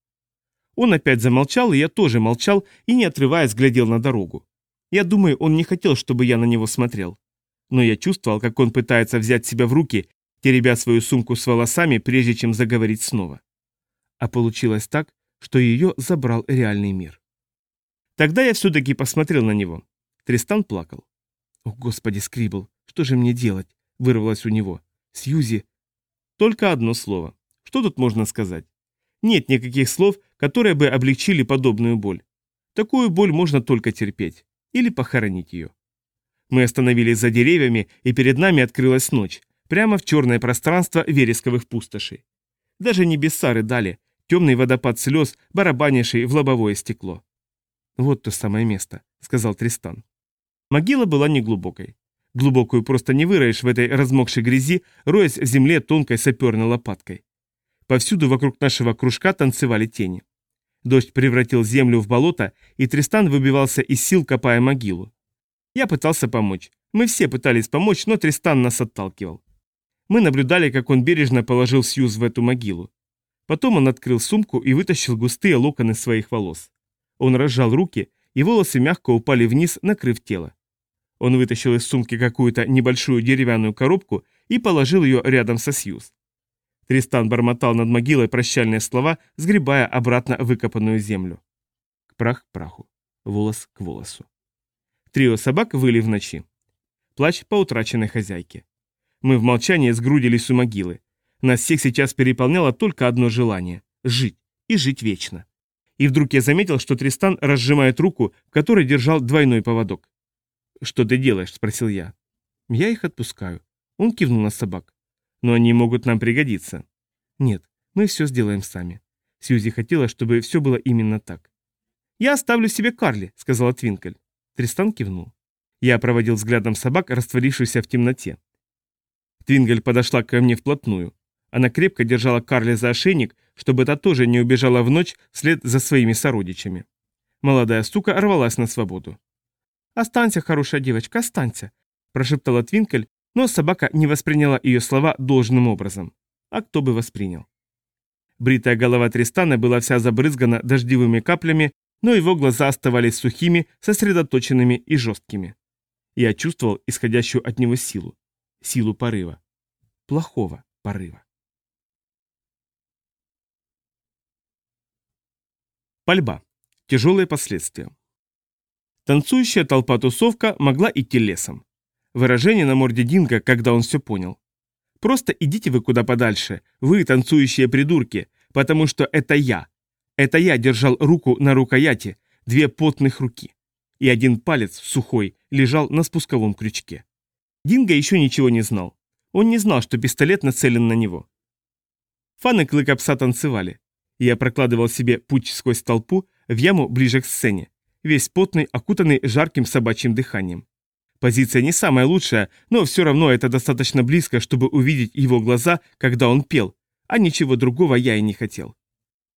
Он опять замолчал, и я тоже молчал и, не отрываясь, глядел на дорогу. Я думаю, он не хотел, чтобы я на него смотрел. Но я чувствовал, как он пытается взять себя в руки, теребя свою сумку с волосами, прежде чем заговорить снова. А получилось так, что ее забрал реальный мир. Тогда я все-таки посмотрел на него. Тристан плакал. «О, господи, Скрибл, что же мне делать?» — вырвалось у него. «Сьюзи...» Только одно слово. Что тут можно сказать? Нет никаких слов, которые бы облегчили подобную боль. Такую боль можно только терпеть. Или похоронить ее. Мы остановились за деревьями, и перед нами открылась ночь, прямо в черное пространство вересковых пустошей. Даже небеса рыдали, темный водопад слез, барабанивший в лобовое стекло. «Вот то самое место», — сказал Тристан. Могила была неглубокой. Глубокую просто не выроешь в этой размокшей грязи, роясь в земле тонкой саперной лопаткой. Повсюду вокруг нашего кружка танцевали тени. Дождь превратил землю в болото, и Тристан выбивался из сил, копая могилу. Я пытался помочь. Мы все пытались помочь, но Тристан нас отталкивал. Мы наблюдали, как он бережно положил Сьюз в эту могилу. Потом он открыл сумку и вытащил густые локоны своих волос. Он разжал руки, и волосы мягко упали вниз, накрыв тело. Он вытащил из сумки какую-то небольшую деревянную коробку и положил ее рядом со Сьюз. Тристан бормотал над могилой прощальные слова, сгребая обратно выкопанную землю. К прах к праху, волос к волосу. Трио собак выли в ночи. Плач по утраченной хозяйке. Мы в молчании сгрудились у могилы. Нас всех сейчас переполняло только одно желание – жить и жить вечно. И вдруг я заметил, что Тристан разжимает руку, в которой держал двойной поводок. «Что ты делаешь?» – спросил я. «Я их отпускаю». Он кивнул на собак. «Но они могут нам пригодиться». «Нет, мы все сделаем сами». Сьюзи хотела, чтобы все было именно так. «Я оставлю себе Карли», — сказала Твинкель. Тристан кивнул. Я проводил взглядом собак, растворившихся в темноте. Твингель подошла ко мне вплотную. Она крепко держала Карли за ошейник, чтобы та тоже не убежала в ночь вслед за своими сородичами. Молодая сука рвалась на свободу. «Останься, хорошая девочка, останься», – прошептала Твинкель, но собака не восприняла ее слова должным образом. А кто бы воспринял? Бритая голова Тристана была вся забрызгана дождевыми каплями, но его глаза оставались сухими, сосредоточенными и жесткими. Я чувствовал исходящую от него силу. Силу порыва. Плохого порыва. Пальба. Тяжелые последствия. Танцующая толпа-тусовка могла идти лесом. Выражение на морде Динго, когда он все понял. Просто идите вы куда подальше, вы танцующие придурки, потому что это я. Это я держал руку на рукояти, две потных руки. И один палец, сухой, лежал на спусковом крючке. Динго еще ничего не знал. Он не знал, что пистолет нацелен на него. Фаны клыка пса танцевали. Я прокладывал себе путь сквозь толпу в яму ближе к сцене, весь потный, окутанный жарким собачьим дыханием. Позиция не самая лучшая, но все равно это достаточно близко, чтобы увидеть его глаза, когда он пел, а ничего другого я и не хотел.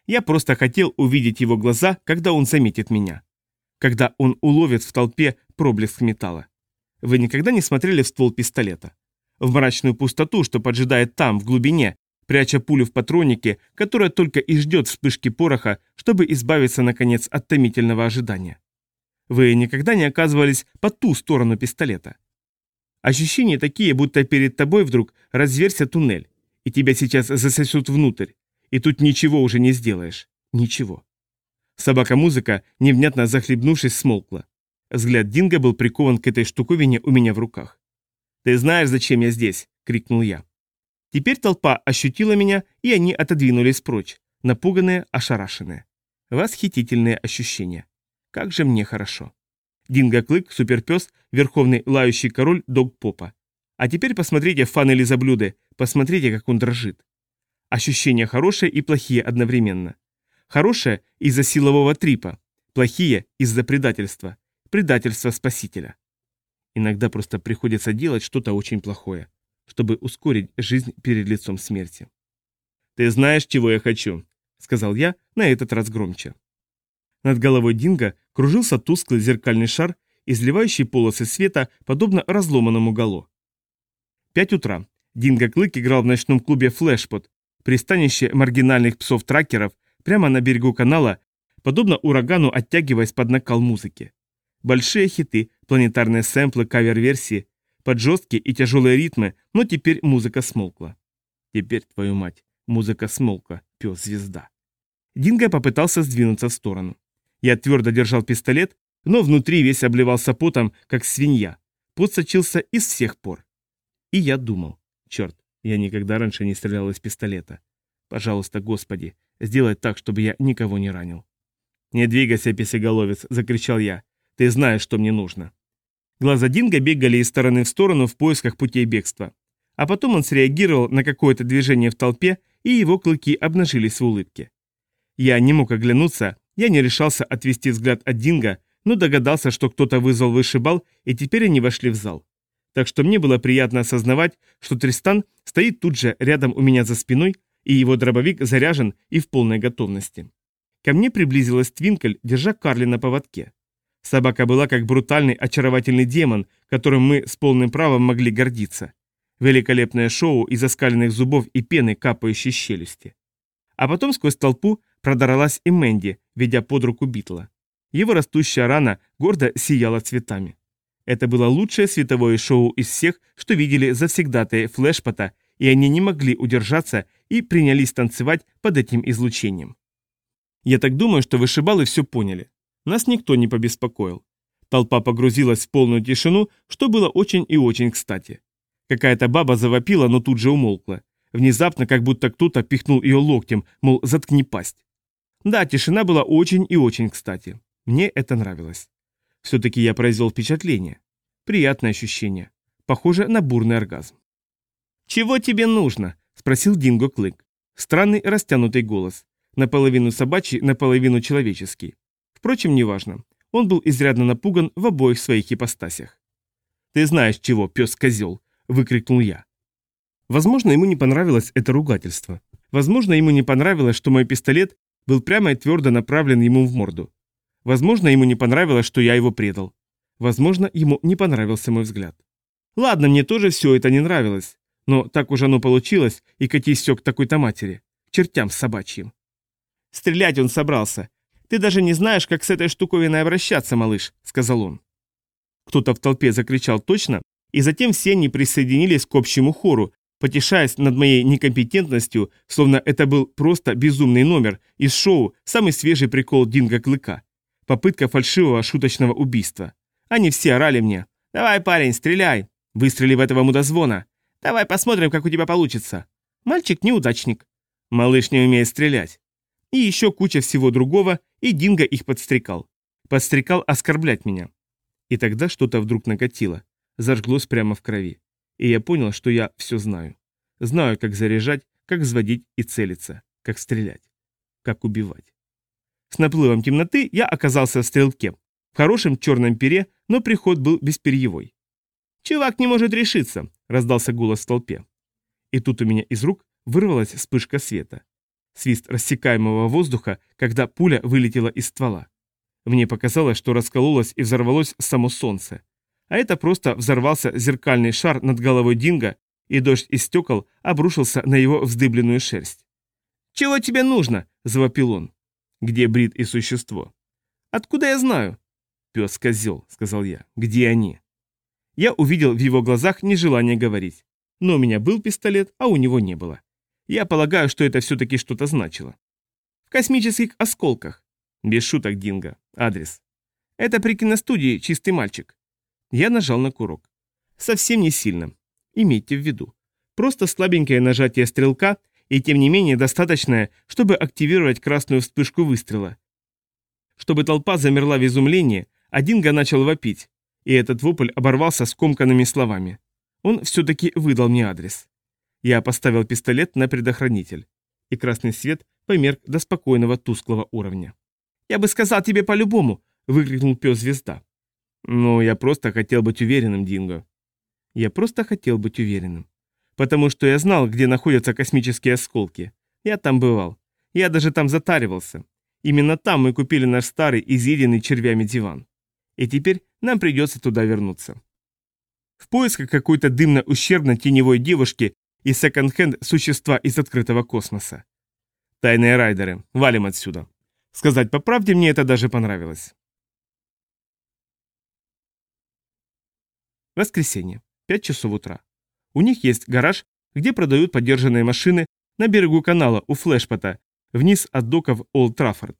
Я просто хотел увидеть его глаза, когда он заметит меня. Когда он уловит в толпе проблеск металла. Вы никогда не смотрели в ствол пистолета? В мрачную пустоту, что поджидает там, в глубине, пряча пулю в патронике, которая только и ждет вспышки пороха, чтобы избавиться, наконец, от томительного ожидания. Вы никогда не оказывались по ту сторону пистолета. Ощущения такие, будто перед тобой вдруг разверся туннель, и тебя сейчас засосут внутрь, и тут ничего уже не сделаешь. Ничего. Собака-музыка, невнятно захлебнувшись, смолкла. Взгляд Динго был прикован к этой штуковине у меня в руках. «Ты знаешь, зачем я здесь?» — крикнул я. Теперь толпа ощутила меня, и они отодвинулись прочь, напуганные, ошарашенные. Восхитительные ощущения. Как же мне хорошо. Динго Клык, суперпес, верховный лающий король Дог Попа. А теперь посмотрите фаны лизоблюды, посмотрите, как он дрожит. Ощущения хорошие и плохие одновременно. Хорошее из-за силового трипа, плохие из-за предательства, предательства спасителя. Иногда просто приходится делать что-то очень плохое чтобы ускорить жизнь перед лицом смерти. «Ты знаешь, чего я хочу», — сказал я, на этот раз громче. Над головой Динго кружился тусклый зеркальный шар, изливающий полосы света, подобно разломанному гало. Пять утра. Динго Клык играл в ночном клубе «Флэшпот», пристанище маргинальных псов-тракеров, прямо на берегу канала, подобно урагану оттягиваясь под накал музыки. Большие хиты, планетарные сэмплы, кавер-версии, под жесткие и тяжелые ритмы, но теперь музыка смолкла. Теперь, твою мать, музыка смолкла, пес-звезда. Динго попытался сдвинуться в сторону. Я твердо держал пистолет, но внутри весь обливался потом, как свинья. Пот сочился из всех пор. И я думал, черт, я никогда раньше не стрелял из пистолета. Пожалуйста, Господи, сделай так, чтобы я никого не ранил. «Не двигайся, писеголовец!» – закричал я. «Ты знаешь, что мне нужно!» Глаза Динго бегали из стороны в сторону в поисках путей бегства. А потом он среагировал на какое-то движение в толпе, и его клыки обнажились в улыбке. Я не мог оглянуться, я не решался отвести взгляд от Динго, но догадался, что кто-то вызвал вышибал, и теперь они вошли в зал. Так что мне было приятно осознавать, что Тристан стоит тут же рядом у меня за спиной, и его дробовик заряжен и в полной готовности. Ко мне приблизилась Твинкель, держа Карли на поводке. Собака была как брутальный, очаровательный демон, которым мы с полным правом могли гордиться. Великолепное шоу из оскаленных зубов и пены, капающей щелюсти. А потом сквозь толпу продралась и Мэнди, ведя под руку Битла. Его растущая рана гордо сияла цветами. Это было лучшее световое шоу из всех, что видели завсегдатые флешпота, и они не могли удержаться и принялись танцевать под этим излучением. Я так думаю, что вышибалы все поняли. Нас никто не побеспокоил. Толпа погрузилась в полную тишину, что было очень и очень кстати. Какая-то баба завопила, но тут же умолкла. Внезапно, как будто кто-то пихнул ее локтем, мол, заткни пасть. Да, тишина была очень и очень кстати. Мне это нравилось. Все-таки я произвел впечатление. Приятное ощущение. Похоже на бурный оргазм. «Чего тебе нужно?» – спросил Динго Клык. Странный растянутый голос. Наполовину собачий, наполовину человеческий. Впрочем, неважно. Он был изрядно напуган в обоих своих ипостасях. «Ты знаешь чего, пес-козел!» – выкрикнул я. Возможно, ему не понравилось это ругательство. Возможно, ему не понравилось, что мой пистолет был прямо и твердо направлен ему в морду. Возможно, ему не понравилось, что я его предал. Возможно, ему не понравился мой взгляд. Ладно, мне тоже все это не нравилось. Но так уж оно получилось, и катись все к такой-то матери. Чертям собачьим. Стрелять он собрался. Ты даже не знаешь, как с этой штуковиной обращаться, малыш, сказал он. Кто-то в толпе закричал точно, и затем все они присоединились к общему хору, потешаясь над моей некомпетентностью, словно это был просто безумный номер из шоу «Самый свежий прикол Динго Клыка». Попытка фальшивого шуточного убийства. Они все орали мне. «Давай, парень, стреляй! Выстрели в этого мудозвона! Давай посмотрим, как у тебя получится!» Мальчик неудачник. Малыш не умеет стрелять. И еще куча всего другого, и Динго их подстрекал. Подстрекал оскорблять меня. И тогда что-то вдруг накатило. Зажглось прямо в крови. И я понял, что я все знаю. Знаю, как заряжать, как взводить и целиться, как стрелять, как убивать. С наплывом темноты я оказался в стрелке, в хорошем черном пере, но приход был бесперьевой. «Чувак не может решиться», — раздался голос в толпе. И тут у меня из рук вырвалась вспышка света. Свист рассекаемого воздуха, когда пуля вылетела из ствола. Мне показалось, что раскололось и взорвалось само солнце. А это просто взорвался зеркальный шар над головой Динго, и дождь из стекол обрушился на его вздыбленную шерсть. «Чего тебе нужно?» – завопил он. Где Брит и существо? Откуда я знаю? Пес-козел, сказал я. Где они? Я увидел в его глазах нежелание говорить. Но у меня был пистолет, а у него не было. Я полагаю, что это все-таки что-то значило. В космических осколках. Без шуток, Динго. Адрес. Это при киностудии «Чистый мальчик». Я нажал на курок. Совсем не сильно. Имейте в виду. Просто слабенькое нажатие стрелка, и тем не менее достаточное, чтобы активировать красную вспышку выстрела. Чтобы толпа замерла в изумлении, Адинга начал вопить, и этот вопль оборвался скомканными словами. Он все-таки выдал мне адрес. Я поставил пистолет на предохранитель, и красный свет померк до спокойного тусклого уровня. «Я бы сказал тебе по-любому!» — выкрикнул пес-звезда. «Ну, я просто хотел быть уверенным, Динго». «Я просто хотел быть уверенным потому что я знал, где находятся космические осколки. Я там бывал. Я даже там затаривался. Именно там мы купили наш старый, изъеденный червями диван. И теперь нам придется туда вернуться. В поисках какой-то дымно-ущербной теневой девушки и секонд-хенд существа из открытого космоса. Тайные райдеры, валим отсюда. Сказать по правде, мне это даже понравилось. Воскресенье, 5 часов утра. У них есть гараж, где продают подержанные машины на берегу канала у Флешпота, вниз от доков Олд Траффорд.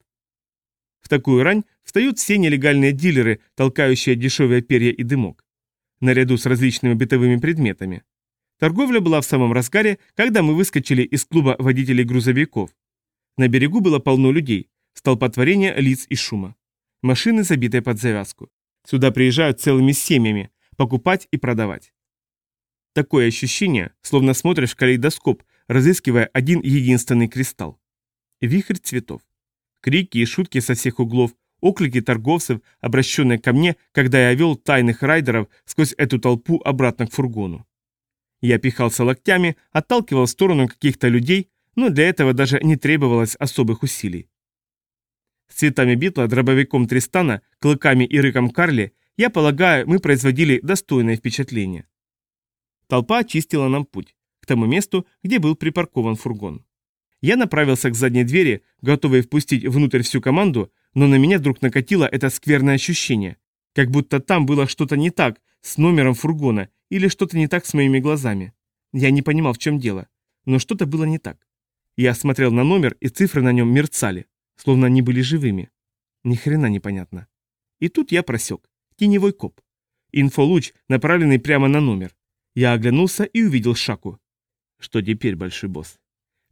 В такую рань встают все нелегальные дилеры, толкающие дешевые перья и дымок. Наряду с различными бытовыми предметами. Торговля была в самом разгаре, когда мы выскочили из клуба водителей грузовиков. На берегу было полно людей, столпотворение лиц и шума. Машины, забитые под завязку. Сюда приезжают целыми семьями, покупать и продавать. Такое ощущение, словно смотришь в калейдоскоп, разыскивая один единственный кристалл. Вихрь цветов. Крики и шутки со всех углов, оклики торговцев, обращенные ко мне, когда я вел тайных райдеров сквозь эту толпу обратно к фургону. Я пихался локтями, отталкивал в сторону каких-то людей, но для этого даже не требовалось особых усилий. С цветами Битла, дробовиком Тристана, клыками и рыком Карли, я полагаю, мы производили достойное впечатление. Толпа очистила нам путь, к тому месту, где был припаркован фургон. Я направился к задней двери, готовый впустить внутрь всю команду, но на меня вдруг накатило это скверное ощущение, как будто там было что-то не так с номером фургона или что-то не так с моими глазами. Я не понимал, в чем дело, но что-то было не так. Я смотрел на номер, и цифры на нем мерцали, словно они были живыми. Ни хрена непонятно. И тут я просек. Теневой коп. Инфолуч, направленный прямо на номер. Я оглянулся и увидел Шаку. Что теперь, большой босс?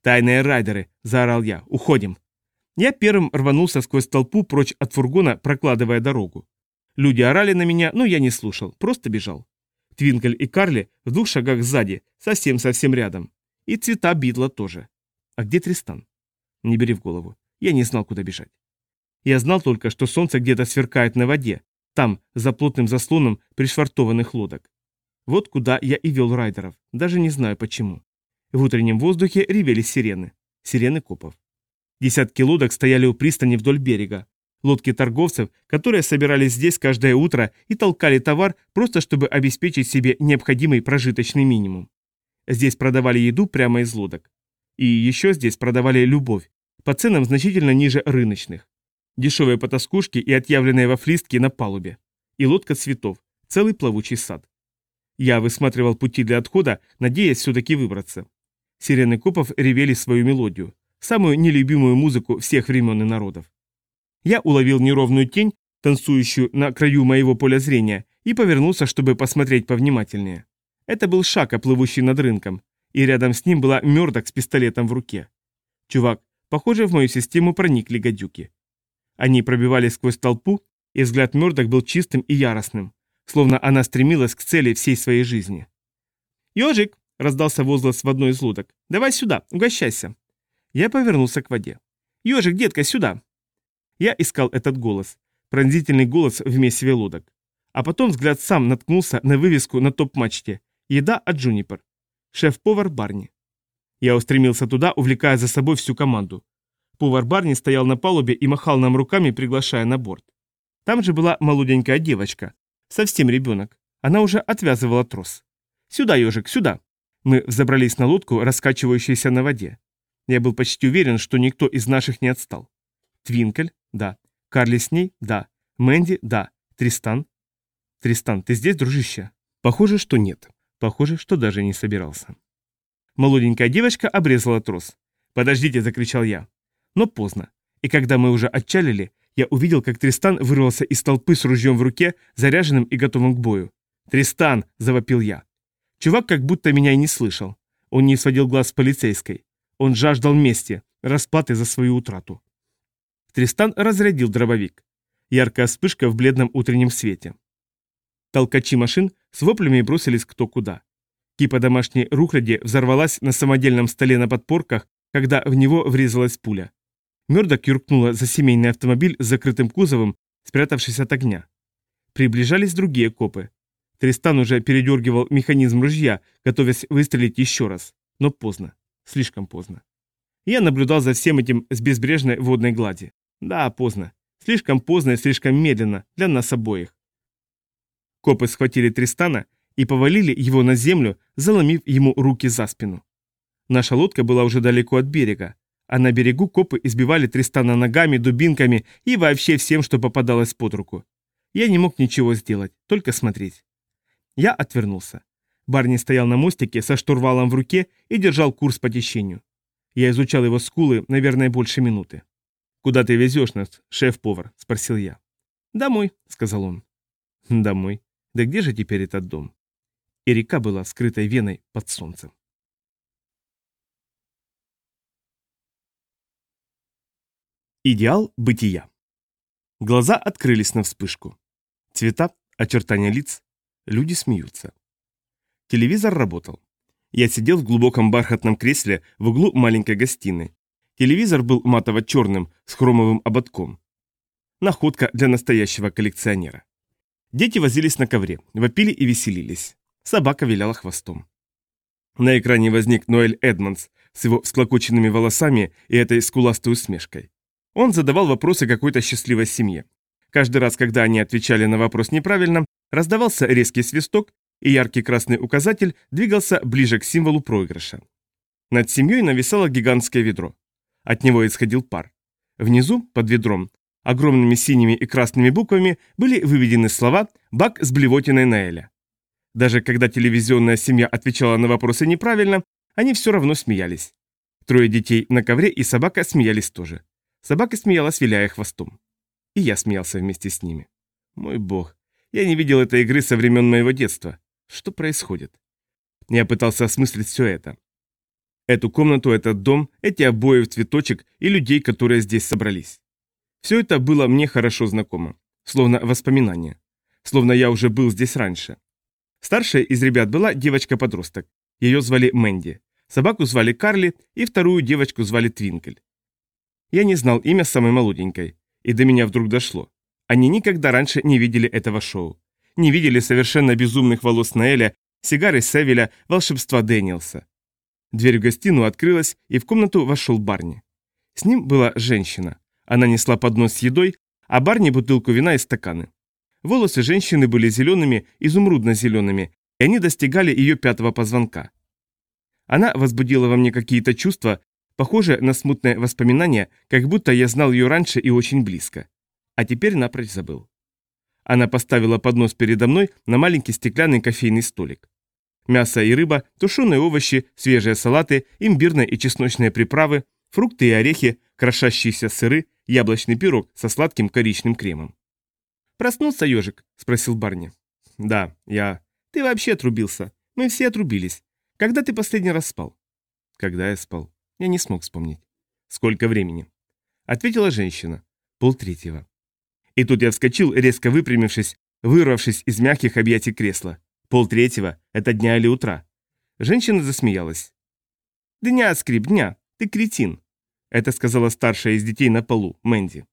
«Тайные райдеры!» – заорал я. «Уходим!» Я первым рванулся сквозь толпу прочь от фургона, прокладывая дорогу. Люди орали на меня, но я не слушал, просто бежал. Твинкель и Карли в двух шагах сзади, совсем-совсем рядом. И цвета Битла тоже. А где Тристан? Не бери в голову. Я не знал, куда бежать. Я знал только, что солнце где-то сверкает на воде, там, за плотным заслоном пришвартованных лодок. Вот куда я и вел райдеров, даже не знаю почему. В утреннем воздухе ревели сирены. Сирены копов. Десятки лодок стояли у пристани вдоль берега. Лодки торговцев, которые собирались здесь каждое утро и толкали товар, просто чтобы обеспечить себе необходимый прожиточный минимум. Здесь продавали еду прямо из лодок. И еще здесь продавали любовь, по ценам значительно ниже рыночных. Дешевые потаскушки и отъявленные вафлистки на палубе. И лодка цветов, целый плавучий сад. Я высматривал пути для отхода, надеясь все-таки выбраться. Сирены копов ревели свою мелодию самую нелюбимую музыку всех времен и народов. Я уловил неровную тень, танцующую на краю моего поля зрения, и повернулся, чтобы посмотреть повнимательнее. Это был Шака, плывущий над рынком, и рядом с ним была Мёрдок с пистолетом в руке. Чувак, похоже, в мою систему проникли гадюки. Они пробивались сквозь толпу, и взгляд Мёрдок был чистым и яростным, словно она стремилась к цели всей своей жизни. «Ёжик!» — раздался возглас в одной из лодок. «Давай сюда, угощайся!» Я повернулся к воде. «Ежик, детка, сюда!» Я искал этот голос, пронзительный голос в месиве лодок. А потом взгляд сам наткнулся на вывеску на топ-мачте «Еда от Джунипер». Шеф-повар Барни. Я устремился туда, увлекая за собой всю команду. Повар Барни стоял на палубе и махал нам руками, приглашая на борт. Там же была молоденькая девочка, совсем ребенок. Она уже отвязывала трос. «Сюда, ежик, сюда!» Мы взобрались на лодку, раскачивающуюся на воде. Я был почти уверен, что никто из наших не отстал. Твинкель? Да. Карли с ней? Да. Мэнди? Да. Тристан? Тристан, ты здесь, дружище? Похоже, что нет. Похоже, что даже не собирался. Молоденькая девочка обрезала трос. «Подождите!» – закричал я. Но поздно. И когда мы уже отчалили, я увидел, как Тристан вырвался из толпы с ружьем в руке, заряженным и готовым к бою. «Тристан!» – завопил я. Чувак как будто меня и не слышал. Он не сводил глаз с полицейской. Он жаждал мести, расплаты за свою утрату. Тристан разрядил дробовик. Яркая вспышка в бледном утреннем свете. Толкачи машин с воплями бросились кто куда. Кипа домашней рухляди взорвалась на самодельном столе на подпорках, когда в него врезалась пуля. Мёрдок юркнула за семейный автомобиль с закрытым кузовом, спрятавшись от огня. Приближались другие копы. Тристан уже передергивал механизм ружья, готовясь выстрелить еще раз, но поздно. Слишком поздно. Я наблюдал за всем этим с безбрежной водной глади. Да, поздно. Слишком поздно и слишком медленно для нас обоих. Копы схватили Тристана и повалили его на землю, заломив ему руки за спину. Наша лодка была уже далеко от берега, а на берегу копы избивали Тристана ногами, дубинками и вообще всем, что попадалось под руку. Я не мог ничего сделать, только смотреть. Я отвернулся. Барни стоял на мостике со штурвалом в руке и держал курс по течению. Я изучал его скулы, наверное, больше минуты. «Куда ты везешь нас, шеф-повар?» – спросил я. «Домой», – сказал он. «Домой? Да где же теперь этот дом?» И река была скрытой веной под солнцем. Идеал бытия. Глаза открылись на вспышку. Цвета, очертания лиц, люди смеются. Телевизор работал. Я сидел в глубоком бархатном кресле в углу маленькой гостиной. Телевизор был матово-черным, с хромовым ободком. Находка для настоящего коллекционера. Дети возились на ковре, вопили и веселились. Собака виляла хвостом. На экране возник Ноэль Эдмонс с его всклокоченными волосами и этой скуластой усмешкой. Он задавал вопросы какой-то счастливой семье. Каждый раз, когда они отвечали на вопрос неправильно, раздавался резкий свисток, и яркий красный указатель двигался ближе к символу проигрыша. Над семьей нависало гигантское ведро. От него исходил пар. Внизу, под ведром, огромными синими и красными буквами были выведены слова «Бак с блевотиной Наэля». Даже когда телевизионная семья отвечала на вопросы неправильно, они все равно смеялись. Трое детей на ковре и собака смеялись тоже. Собака смеялась, виляя хвостом. И я смеялся вместе с ними. Мой бог, я не видел этой игры со времен моего детства. Что происходит? Я пытался осмыслить все это. Эту комнату, этот дом, эти обои в цветочек и людей, которые здесь собрались. Все это было мне хорошо знакомо, словно воспоминание. Словно я уже был здесь раньше. Старшая из ребят была девочка-подросток. Ее звали Мэнди. Собаку звали Карли, и вторую девочку звали Твинкель. Я не знал имя самой молоденькой, и до меня вдруг дошло. Они никогда раньше не видели этого шоу. Не видели совершенно безумных волос Наэля, сигары Севеля, волшебства Дэниелса. Дверь в гостиную открылась, и в комнату вошел Барни. С ним была женщина. Она несла поднос с едой, а Барни бутылку вина и стаканы. Волосы женщины были зелеными, изумрудно-зелеными, и они достигали ее пятого позвонка. Она возбудила во мне какие-то чувства, похожие на смутное воспоминание, как будто я знал ее раньше и очень близко. А теперь напрочь забыл. Она поставила поднос передо мной на маленький стеклянный кофейный столик. Мясо и рыба, тушеные овощи, свежие салаты, имбирные и чесночные приправы, фрукты и орехи, крошащиеся сыры, яблочный пирог со сладким коричным кремом. «Проснулся ежик?» – спросил Барни. «Да, я...» «Ты вообще отрубился. Мы все отрубились. Когда ты последний раз спал?» «Когда я спал?» Я не смог вспомнить. «Сколько времени?» Ответила женщина. «Полтретьего». И тут я вскочил, резко выпрямившись, вырвавшись из мягких объятий кресла. Полтретьего – это дня или утра. Женщина засмеялась. «Дня, скрип, дня. Ты кретин». Это сказала старшая из детей на полу, Мэнди.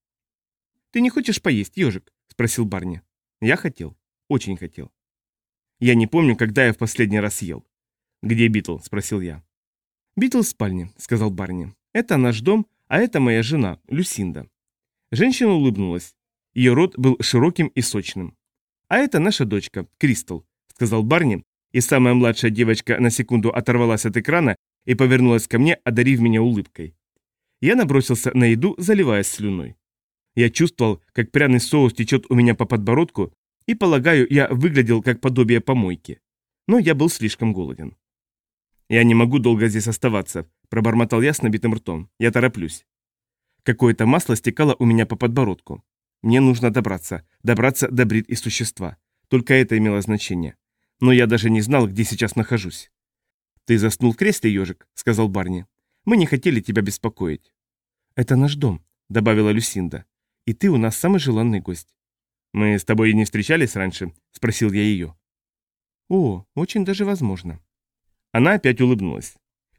«Ты не хочешь поесть, ежик?» – спросил Барни. Я хотел. Очень хотел. Я не помню, когда я в последний раз ел. «Где Битл?» – спросил я. «Битл в спальне», – сказал Барни. «Это наш дом, а это моя жена, Люсинда». Женщина улыбнулась. Ее рот был широким и сочным. «А это наша дочка, Кристал сказал Барни, и самая младшая девочка на секунду оторвалась от экрана и повернулась ко мне, одарив меня улыбкой. Я набросился на еду, заливаясь слюной. Я чувствовал, как пряный соус течет у меня по подбородку, и, полагаю, я выглядел как подобие помойки. Но я был слишком голоден. «Я не могу долго здесь оставаться», – пробормотал я с набитым ртом. «Я тороплюсь». Какое-то масло стекало у меня по подбородку. Мне нужно добраться, добраться до брит и существа. Только это имело значение но я даже не знал, где сейчас нахожусь. «Ты заснул в кресле, ежик», — сказал Барни. «Мы не хотели тебя беспокоить». «Это наш дом», — добавила Люсинда. «И ты у нас самый желанный гость». «Мы с тобой не встречались раньше?» — спросил я ее. «О, очень даже возможно». Она опять улыбнулась.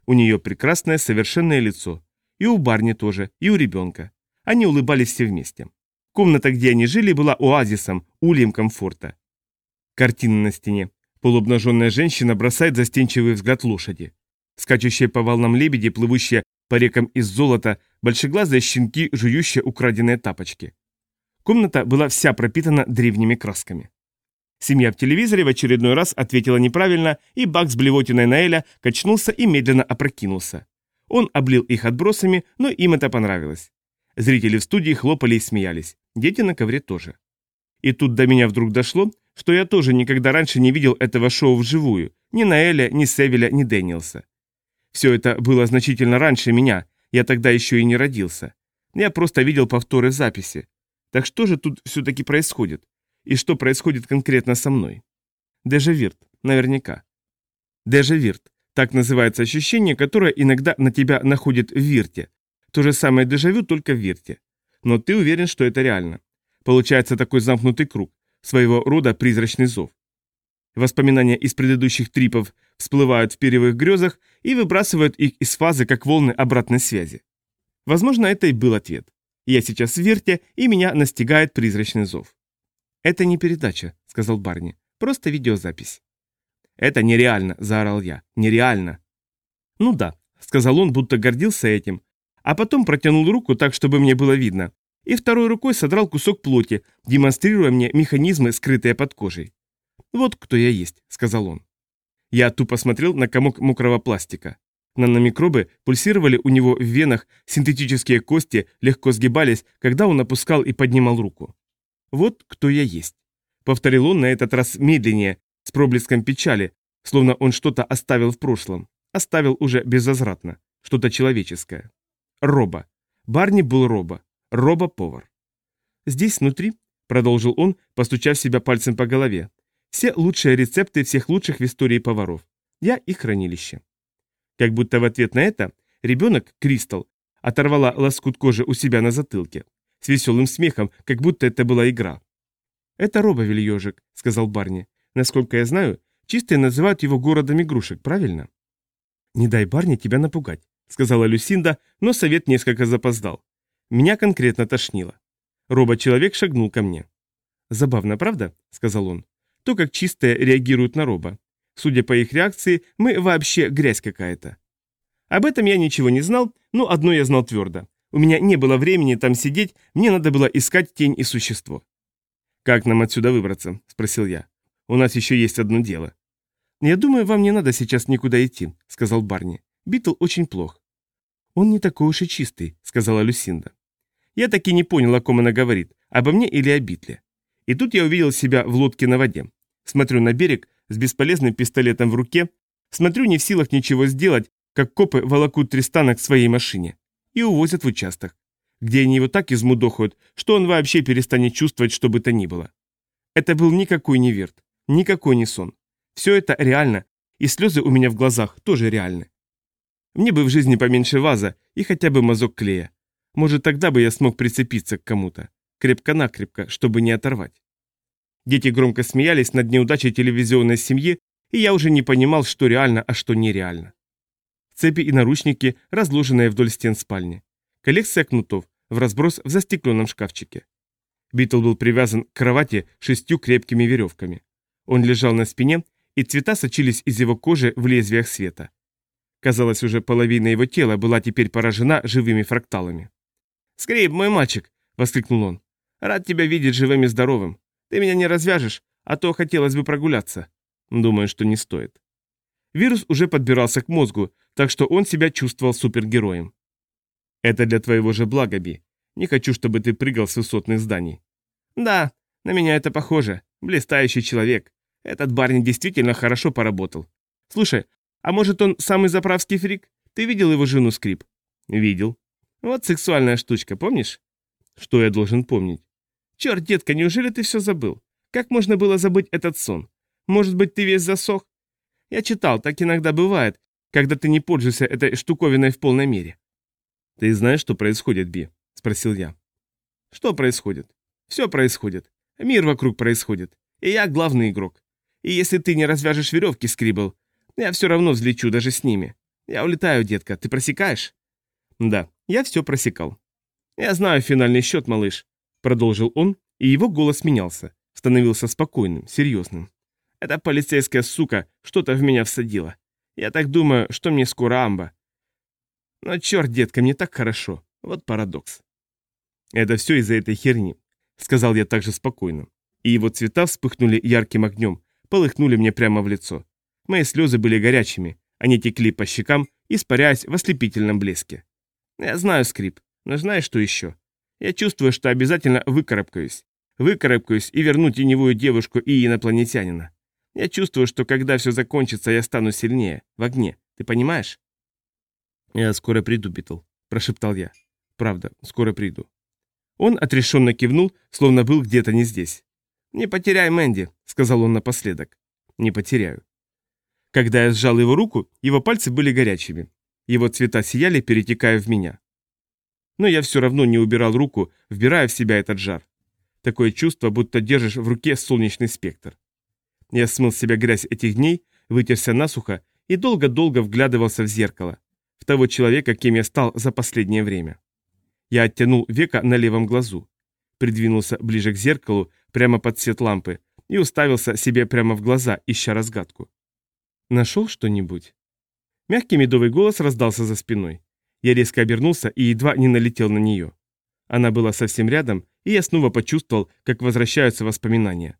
У нее прекрасное совершенное лицо. И у Барни тоже, и у ребенка. Они улыбались все вместе. Комната, где они жили, была оазисом, ульем комфорта. Картины на стене, Полуобнаженная женщина бросает застенчивый взгляд лошади. Скачущие по волнам лебеди, плывущие по рекам из золота, большеглазые щенки, жующие украденные тапочки. Комната была вся пропитана древними красками. Семья в телевизоре в очередной раз ответила неправильно, и Бак с блевотиной Наэля качнулся и медленно опрокинулся. Он облил их отбросами, но им это понравилось. Зрители в студии хлопали и смеялись. Дети на ковре тоже. И тут до меня вдруг дошло, что я тоже никогда раньше не видел этого шоу вживую, ни Наэля, ни Севеля, ни Дэниелса. Все это было значительно раньше меня, я тогда еще и не родился. Я просто видел повторы записи. Так что же тут все-таки происходит? И что происходит конкретно со мной? Дежавирт, наверняка. Дежавирт, так называется ощущение, которое иногда на тебя находит в вирте. То же самое дежавю, только в вирте. Но ты уверен, что это реально. Получается такой замкнутый круг своего рода призрачный зов. Воспоминания из предыдущих трипов всплывают в перьевых грезах и выбрасывают их из фазы как волны обратной связи. Возможно, это и был ответ. Я сейчас в Верте, и меня настигает призрачный зов. «Это не передача», — сказал Барни. «Просто видеозапись». «Это нереально», — заорал я. «Нереально». «Ну да», — сказал он, будто гордился этим, а потом протянул руку так, чтобы мне было видно, и второй рукой содрал кусок плоти, демонстрируя мне механизмы, скрытые под кожей. «Вот кто я есть», — сказал он. Я тупо смотрел на комок мокрого пластика. Наномикробы пульсировали у него в венах, синтетические кости легко сгибались, когда он опускал и поднимал руку. «Вот кто я есть», — повторил он на этот раз медленнее, с проблеском печали, словно он что-то оставил в прошлом. Оставил уже безвозвратно, что-то человеческое. Роба. Барни был Роба. Роба-повар. «Здесь внутри», — продолжил он, постучав себя пальцем по голове, «все лучшие рецепты всех лучших в истории поваров. Я их хранилище». Как будто в ответ на это ребенок, Кристал, оторвала лоскут кожи у себя на затылке, с веселым смехом, как будто это была игра. «Это Робовель ежик», — сказал Барни. «Насколько я знаю, чистые называют его городом игрушек, правильно?» «Не дай Барни тебя напугать», — сказала Люсинда, но совет несколько запоздал. Меня конкретно тошнило. Робот-человек шагнул ко мне. «Забавно, правда?» — сказал он. «То, как чистые реагируют на роба. Судя по их реакции, мы вообще грязь какая-то». Об этом я ничего не знал, но одно я знал твердо. У меня не было времени там сидеть, мне надо было искать тень и существо. «Как нам отсюда выбраться?» – спросил я. «У нас еще есть одно дело». «Я думаю, вам не надо сейчас никуда идти», – сказал Барни. «Битл очень плох». «Он не такой уж и чистый», – сказала Люсинда. Я так и не понял, о ком она говорит, обо мне или о Битле. И тут я увидел себя в лодке на воде. Смотрю на берег с бесполезным пистолетом в руке, смотрю не в силах ничего сделать, как копы волокут Тристана к своей машине и увозят в участок, где они его так измудохают, что он вообще перестанет чувствовать, что бы то ни было. Это был никакой не верт, никакой не сон. Все это реально, и слезы у меня в глазах тоже реальны. Мне бы в жизни поменьше ваза и хотя бы мазок клея. Может, тогда бы я смог прицепиться к кому-то. Крепко-накрепко, чтобы не оторвать. Дети громко смеялись над неудачей телевизионной семьи, и я уже не понимал, что реально, а что нереально. Цепи и наручники, разложенные вдоль стен спальни. Коллекция кнутов, в разброс в застекленном шкафчике. Битл был привязан к кровати шестью крепкими веревками. Он лежал на спине, и цвета сочились из его кожи в лезвиях света. Казалось, уже половина его тела была теперь поражена живыми фракталами. «Скрип, мой мальчик!» — воскликнул он. «Рад тебя видеть живым и здоровым. Ты меня не развяжешь, а то хотелось бы прогуляться». Думаю, что не стоит. Вирус уже подбирался к мозгу, так что он себя чувствовал супергероем. «Это для твоего же блага, Би. Не хочу, чтобы ты прыгал с высотных зданий». «Да, на меня это похоже. Блистающий человек. Этот барни действительно хорошо поработал. Слушай, а может он самый заправский фрик? Ты видел его жену Скрип?» «Видел. Вот сексуальная штучка, помнишь? Что я должен помнить? Черт, детка, неужели ты все забыл? Как можно было забыть этот сон? Может быть, ты весь засох? Я читал, так иногда бывает, когда ты не пользуешься этой штуковиной в полной мере. Ты знаешь, что происходит, Би? Спросил я. Что происходит? Все происходит. Мир вокруг происходит. И я главный игрок. И если ты не развяжешь веревки, Скрибл, я все равно взлечу даже с ними. Я улетаю, детка, ты просекаешь? Да, я все просекал. «Я знаю финальный счет, малыш», — продолжил он, и его голос менялся, становился спокойным, серьезным. «Эта полицейская сука что-то в меня всадила. Я так думаю, что мне скоро амба. Но черт, детка, мне так хорошо. Вот парадокс». «Это все из-за этой херни», — сказал я также спокойно. И его цвета вспыхнули ярким огнем, полыхнули мне прямо в лицо. Мои слезы были горячими, они текли по щекам, испаряясь в ослепительном блеске. Я знаю скрип, но знаешь, что еще? Я чувствую, что обязательно выкарабкаюсь. Выкарабкаюсь и верну теневую девушку и инопланетянина. Я чувствую, что когда все закончится, я стану сильнее, в огне. Ты понимаешь? Я скоро приду, Битл, прошептал я. Правда, скоро приду. Он отрешенно кивнул, словно был где-то не здесь. «Не потеряй Мэнди», — сказал он напоследок. «Не потеряю». Когда я сжал его руку, его пальцы были горячими. Его цвета сияли, перетекая в меня. Но я все равно не убирал руку, вбирая в себя этот жар. Такое чувство, будто держишь в руке солнечный спектр. Я смыл с себя грязь этих дней, вытерся насухо и долго-долго вглядывался в зеркало, в того человека, кем я стал за последнее время. Я оттянул века на левом глазу. Придвинулся ближе к зеркалу, прямо под свет лампы, и уставился себе прямо в глаза, ища разгадку. «Нашел что-нибудь?» Мягкий медовый голос раздался за спиной. Я резко обернулся и едва не налетел на нее. Она была совсем рядом, и я снова почувствовал, как возвращаются воспоминания.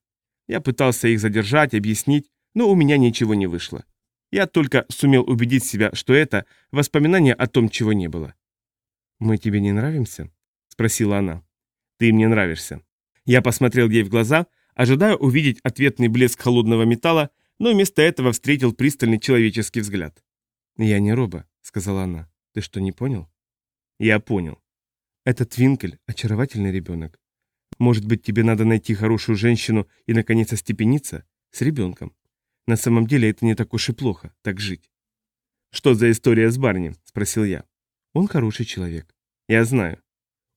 Я пытался их задержать, объяснить, но у меня ничего не вышло. Я только сумел убедить себя, что это воспоминание о том, чего не было. «Мы тебе не нравимся?» – спросила она. «Ты мне нравишься». Я посмотрел ей в глаза, ожидая увидеть ответный блеск холодного металла, но вместо этого встретил пристальный человеческий взгляд. «Я не роба», — сказала она. «Ты что, не понял?» «Я понял». «Этот Винкель — очаровательный ребенок. Может быть, тебе надо найти хорошую женщину и, наконец, остепениться? С ребенком. На самом деле это не так уж и плохо, так жить». «Что за история с Барни?» — спросил я. «Он хороший человек». «Я знаю».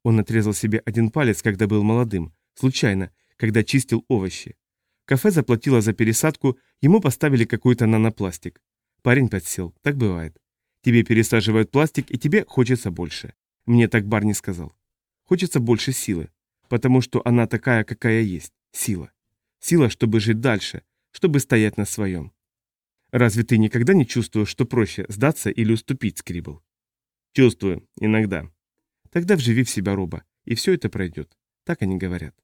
Он отрезал себе один палец, когда был молодым, случайно, когда чистил овощи. Кафе заплатило за пересадку, ему поставили какой-то нанопластик. Парень подсел, так бывает. Тебе пересаживают пластик, и тебе хочется больше. Мне так Барни сказал. Хочется больше силы, потому что она такая, какая есть. Сила. Сила, чтобы жить дальше, чтобы стоять на своем. Разве ты никогда не чувствуешь, что проще сдаться или уступить, Скрибл? Чувствую, иногда. Тогда вживи в себя роба, и все это пройдет. Так они говорят.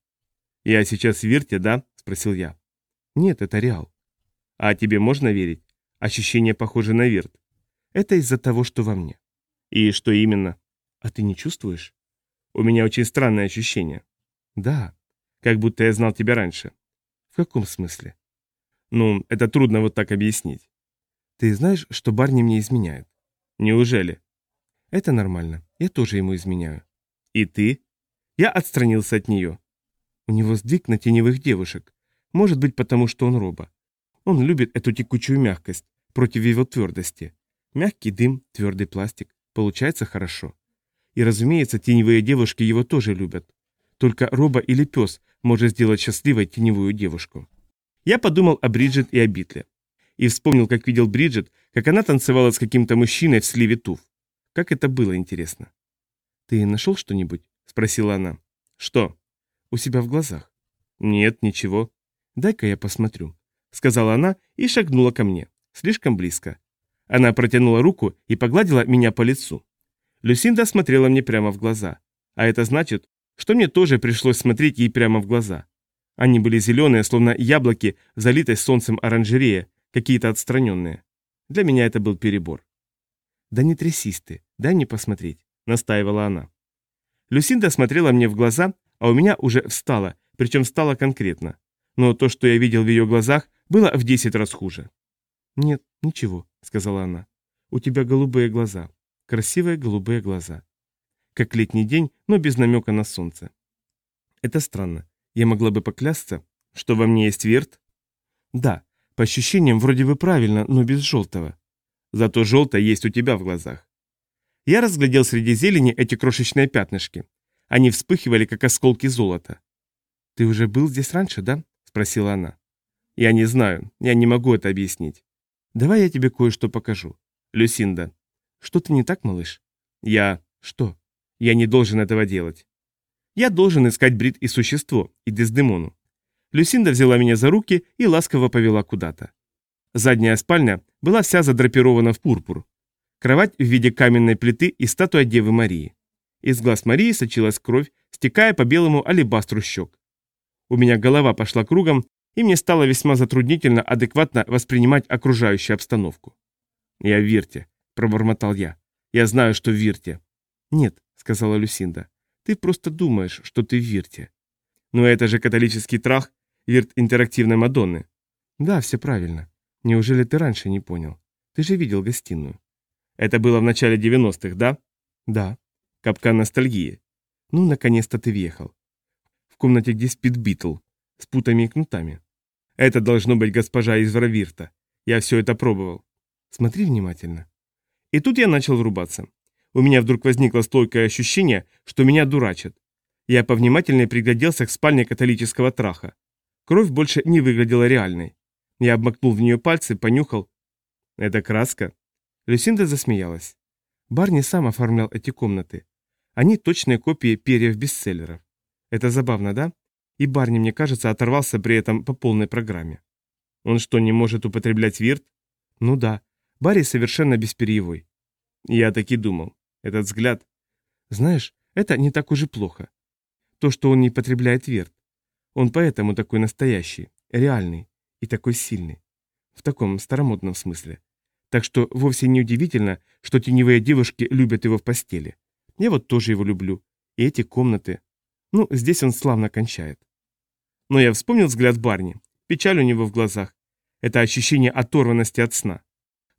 «Я сейчас в Вирте, да?» – спросил я. «Нет, это Реал». «А тебе можно верить? Ощущение похоже на Вирт». «Это из-за того, что во мне». «И что именно?» «А ты не чувствуешь?» «У меня очень странное ощущение». «Да». «Как будто я знал тебя раньше». «В каком смысле?» «Ну, это трудно вот так объяснить». «Ты знаешь, что Барни мне изменяет?» «Неужели?» «Это нормально. Я тоже ему изменяю». «И ты?» Я отстранился от нее. У него сдвиг на теневых девушек. Может быть, потому что он роба. Он любит эту текучую мягкость, против его твердости. Мягкий дым, твердый пластик. Получается хорошо. И, разумеется, теневые девушки его тоже любят. Только роба или пес может сделать счастливой теневую девушку. Я подумал о Бриджит и о Битле. И вспомнил, как видел Бриджит, как она танцевала с каким-то мужчиной в сливе туф. Как это было интересно. «Ты нашел что-нибудь?» – спросила она. «Что?» у себя в глазах. «Нет, ничего. Дай-ка я посмотрю», — сказала она и шагнула ко мне. Слишком близко. Она протянула руку и погладила меня по лицу. Люсинда смотрела мне прямо в глаза. А это значит, что мне тоже пришлось смотреть ей прямо в глаза. Они были зеленые, словно яблоки, залитой солнцем оранжерея, какие-то отстраненные. Для меня это был перебор. «Да не трясись ты, дай мне посмотреть», — настаивала она. Люсинда смотрела мне в глаза, а у меня уже встало, причем встало конкретно. Но то, что я видел в ее глазах, было в десять раз хуже. «Нет, ничего», — сказала она. «У тебя голубые глаза. Красивые голубые глаза. Как летний день, но без намека на солнце. Это странно. Я могла бы поклясться, что во мне есть верт? Да, по ощущениям вроде бы правильно, но без желтого. Зато желтое есть у тебя в глазах. Я разглядел среди зелени эти крошечные пятнышки. Они вспыхивали, как осколки золота. «Ты уже был здесь раньше, да?» – спросила она. «Я не знаю, я не могу это объяснить. Давай я тебе кое-что покажу. Люсинда». «Что-то не так, малыш?» «Я...» «Что?» «Я не должен этого делать». «Я должен искать Брит и существо, и Дездемону». Люсинда взяла меня за руки и ласково повела куда-то. Задняя спальня была вся задрапирована в пурпур. Кровать в виде каменной плиты и статуя Девы Марии. Из глаз Марии сочилась кровь, стекая по белому алебастру щек. У меня голова пошла кругом, и мне стало весьма затруднительно адекватно воспринимать окружающую обстановку. «Я в Вирте», — пробормотал я. «Я знаю, что в Вирте». «Нет», — сказала Люсинда, — «ты просто думаешь, что ты в Вирте». «Но это же католический трах, Вирт интерактивной Мадонны». «Да, все правильно. Неужели ты раньше не понял? Ты же видел гостиную». «Это было в начале 90-х, да?» «Да». Капкан ностальгии. Ну, наконец-то ты въехал. В комнате, где спит Битл. С путами и кнутами. Это должно быть госпожа из Вравирта. Я все это пробовал. Смотри внимательно. И тут я начал врубаться. У меня вдруг возникло стойкое ощущение, что меня дурачат. Я повнимательнее пригляделся к спальне католического траха. Кровь больше не выглядела реальной. Я обмакнул в нее пальцы, понюхал. Это краска? Люсинда засмеялась. Барни сам оформлял эти комнаты. Они точные копии перьев бестселлеров. Это забавно, да? И Барни, мне кажется, оторвался при этом по полной программе. Он что, не может употреблять вирт? Ну да. Барри совершенно бесперьевой. Я так и думал. Этот взгляд. Знаешь, это не так уж и плохо. То, что он не потребляет верт. Он поэтому такой настоящий, реальный и такой сильный. В таком старомодном смысле. Так что вовсе не удивительно, что теневые девушки любят его в постели. Я вот тоже его люблю. И эти комнаты. Ну, здесь он славно кончает. Но я вспомнил взгляд Барни. Печаль у него в глазах. Это ощущение оторванности от сна.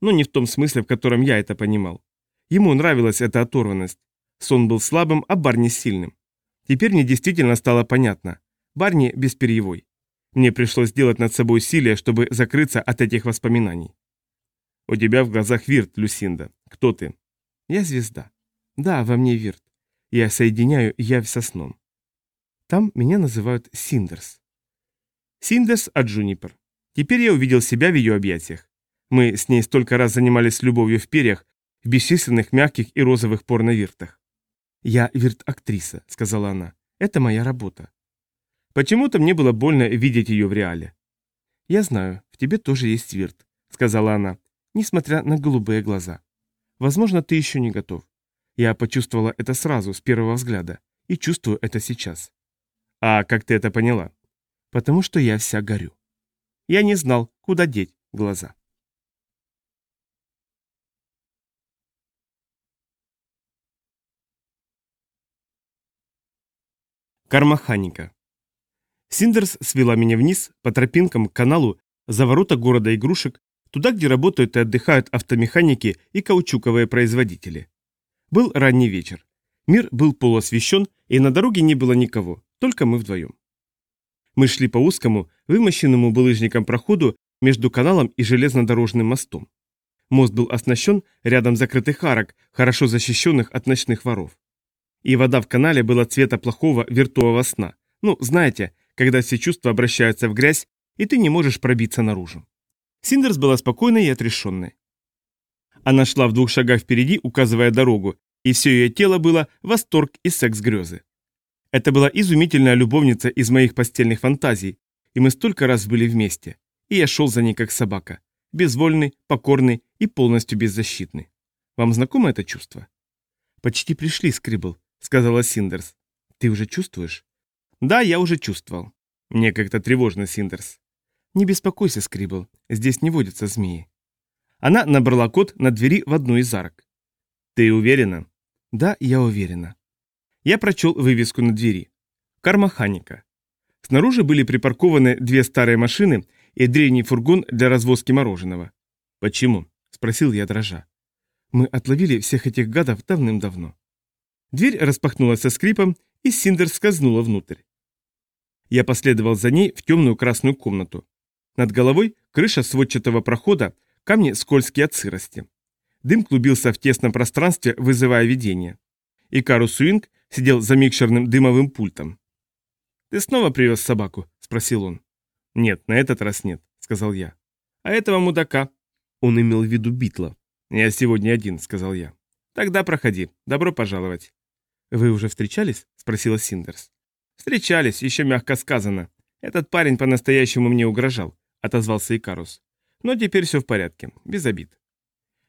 Но не в том смысле, в котором я это понимал. Ему нравилась эта оторванность. Сон был слабым, а Барни сильным. Теперь мне действительно стало понятно. Барни бесперьевой. Мне пришлось сделать над собой усилие, чтобы закрыться от этих воспоминаний. У тебя в глазах Вирт, Люсинда. Кто ты? Я звезда. Да, во мне Вирт. Я соединяю явь со сном. Там меня называют Синдерс. Синдерс от Джунипер. Теперь я увидел себя в ее объятиях. Мы с ней столько раз занимались любовью в перьях, в бесчисленных мягких и розовых порновиртах. «Я вирт-актриса», — сказала она. «Это моя работа». Почему-то мне было больно видеть ее в реале. «Я знаю, в тебе тоже есть вирт», — сказала она, несмотря на голубые глаза. «Возможно, ты еще не готов. Я почувствовала это сразу, с первого взгляда, и чувствую это сейчас». «А как ты это поняла?» «Потому что я вся горю». Я не знал, куда деть глаза. Кармаханика. Синдерс свела меня вниз, по тропинкам к каналу, за ворота города игрушек, туда, где работают и отдыхают автомеханики и каучуковые производители. Был ранний вечер. Мир был полуосвещен, и на дороге не было никого, только мы вдвоем. Мы шли по узкому, вымощенному булыжником проходу между каналом и железнодорожным мостом. Мост был оснащен рядом закрытых арок, хорошо защищенных от ночных воров. И вода в канале была цвета плохого виртуового сна. Ну, знаете, когда все чувства обращаются в грязь, и ты не можешь пробиться наружу. Синдерс была спокойной и отрешенной. Она шла в двух шагах впереди, указывая дорогу, и все ее тело было восторг и секс-грезы. Это была изумительная любовница из моих постельных фантазий, и мы столько раз были вместе, и я шел за ней как собака, безвольный, покорный и полностью беззащитный. Вам знакомо это чувство? «Почти пришли, Скрибл», — сказала Синдерс. «Ты уже чувствуешь?» «Да, я уже чувствовал. Мне как-то тревожно, Синдерс». «Не беспокойся, Скрибл, здесь не водятся змеи». Она набрала код на двери в одну из арок. «Ты уверена?» «Да, я уверена». Я прочел вывеску на двери. «Кармаханика». Снаружи были припаркованы две старые машины и древний фургон для развозки мороженого. «Почему?» – спросил я дрожа. «Мы отловили всех этих гадов давным-давно». Дверь распахнулась со скрипом, и Синдер скользнула внутрь. Я последовал за ней в темную красную комнату. Над головой крыша сводчатого прохода, камни скользкие от сырости. Дым клубился в тесном пространстве, вызывая видение. И Карус Уинг сидел за микшерным дымовым пультом. «Ты снова привез собаку?» – спросил он. «Нет, на этот раз нет», – сказал я. «А этого мудака?» Он имел в виду Битла. «Я сегодня один», – сказал я. «Тогда проходи. Добро пожаловать». «Вы уже встречались?» – спросила Синдерс. «Встречались, еще мягко сказано. Этот парень по-настоящему мне угрожал», – отозвался Икарус. «Но теперь все в порядке, без обид».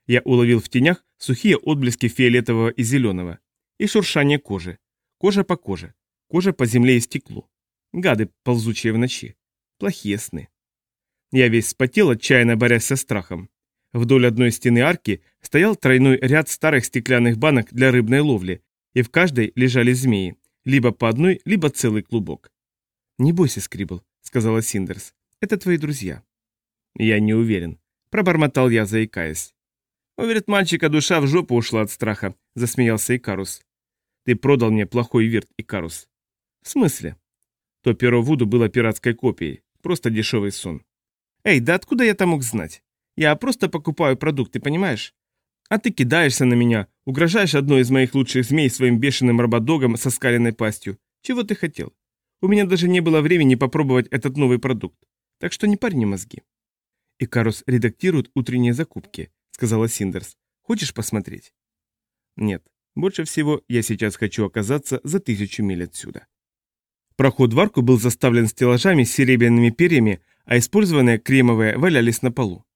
Я уловил в тенях сухие отблески фиолетового и зеленого и шуршание кожи. Кожа по коже, кожа по земле и стеклу. Гады, ползучие в ночи. Плохие сны. Я весь спотел, отчаянно борясь со страхом. Вдоль одной стены арки стоял тройной ряд старых стеклянных банок для рыбной ловли, и в каждой лежали змеи, либо по одной, либо целый клубок. «Не бойся, Скрибл», — сказала Синдерс. «Это твои друзья». «Я не уверен», — пробормотал я, заикаясь. «Уверит, мальчика душа в жопу ушла от страха», — засмеялся Икарус. «Ты продал мне плохой вирт, Икарус». «В смысле?» То перо Вуду было пиратской копией, просто дешевый сон. «Эй, да откуда я там мог знать? Я просто покупаю продукты, понимаешь? А ты кидаешься на меня, угрожаешь одной из моих лучших змей своим бешеным работогом со скаленной пастью. Чего ты хотел? У меня даже не было времени попробовать этот новый продукт. Так что не парни мозги. Икарус редактирует утренние закупки, сказала Синдерс. Хочешь посмотреть? Нет. Больше всего я сейчас хочу оказаться за тысячу миль отсюда. Проход в арку был заставлен стеллажами с серебряными перьями, а использованные кремовые валялись на полу.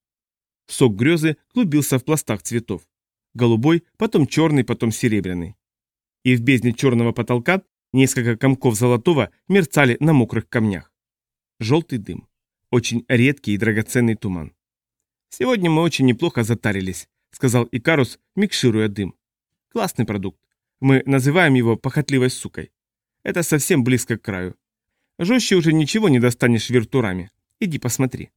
Сок грезы клубился в пластах цветов. Голубой, потом черный, потом серебряный. И в бездне черного потолка несколько комков золотого мерцали на мокрых камнях. Желтый дым. Очень редкий и драгоценный туман. «Сегодня мы очень неплохо затарились», — сказал Икарус, микшируя дым. «Классный продукт. Мы называем его похотливой сукой. Это совсем близко к краю. Жестче уже ничего не достанешь виртурами. Иди посмотри».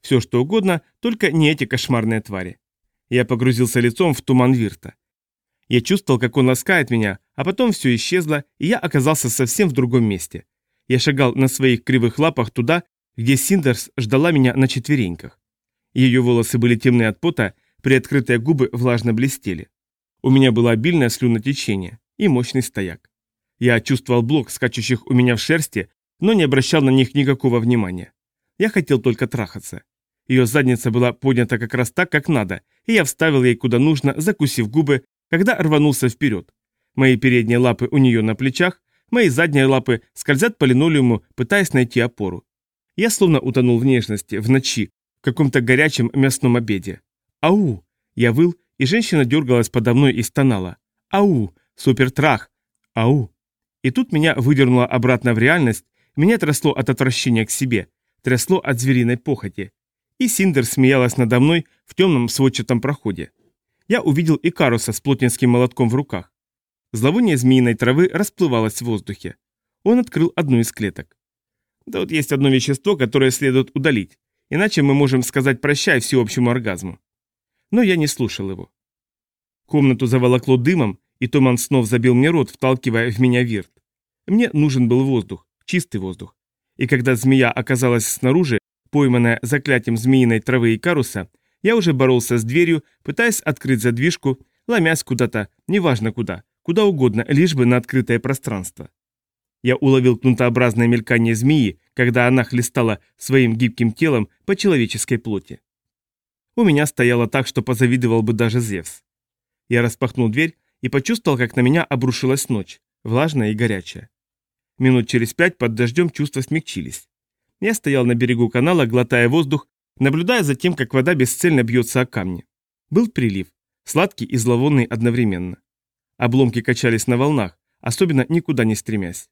Все что угодно, только не эти кошмарные твари. Я погрузился лицом в туман Вирта. Я чувствовал, как он ласкает меня, а потом все исчезло, и я оказался совсем в другом месте. Я шагал на своих кривых лапах туда, где Синдерс ждала меня на четвереньках. Ее волосы были темны от пота, приоткрытые губы влажно блестели. У меня было обильное слюнотечение и мощный стояк. Я чувствовал блок, скачущих у меня в шерсти, но не обращал на них никакого внимания. Я хотел только трахаться. Ее задница была поднята как раз так, как надо, и я вставил ей куда нужно, закусив губы, когда рванулся вперед. Мои передние лапы у нее на плечах, мои задние лапы скользят по линолеуму, пытаясь найти опору. Я словно утонул в нежности, в ночи, каком-то горячем мясном обеде. Ау! Я выл, и женщина дергалась подо мной и стонала. Ау! Супертрах! Ау! И тут меня выдернуло обратно в реальность, меня трясло от отвращения к себе, трясло от звериной похоти. И Синдер смеялась надо мной в темном сводчатом проходе. Я увидел Икаруса с плотницким молотком в руках. Зловоние змеиной травы расплывалось в воздухе. Он открыл одну из клеток. Да вот есть одно вещество, которое следует удалить. Иначе мы можем сказать прощай всеобщему оргазму. Но я не слушал его. Комнату заволокло дымом, и туман снова забил мне рот, вталкивая в меня вирт. Мне нужен был воздух, чистый воздух. И когда змея оказалась снаружи, пойманная заклятием змеиной травы и каруса, я уже боролся с дверью, пытаясь открыть задвижку, ломясь куда-то, неважно куда, куда угодно, лишь бы на открытое пространство. Я уловил кнутообразное мелькание змеи, когда она хлестала своим гибким телом по человеческой плоти. У меня стояло так, что позавидовал бы даже Зевс. Я распахнул дверь и почувствовал, как на меня обрушилась ночь, влажная и горячая. Минут через пять под дождем чувства смягчились. Я стоял на берегу канала, глотая воздух, наблюдая за тем, как вода бесцельно бьется о камни. Был прилив, сладкий и зловонный одновременно. Обломки качались на волнах, особенно никуда не стремясь.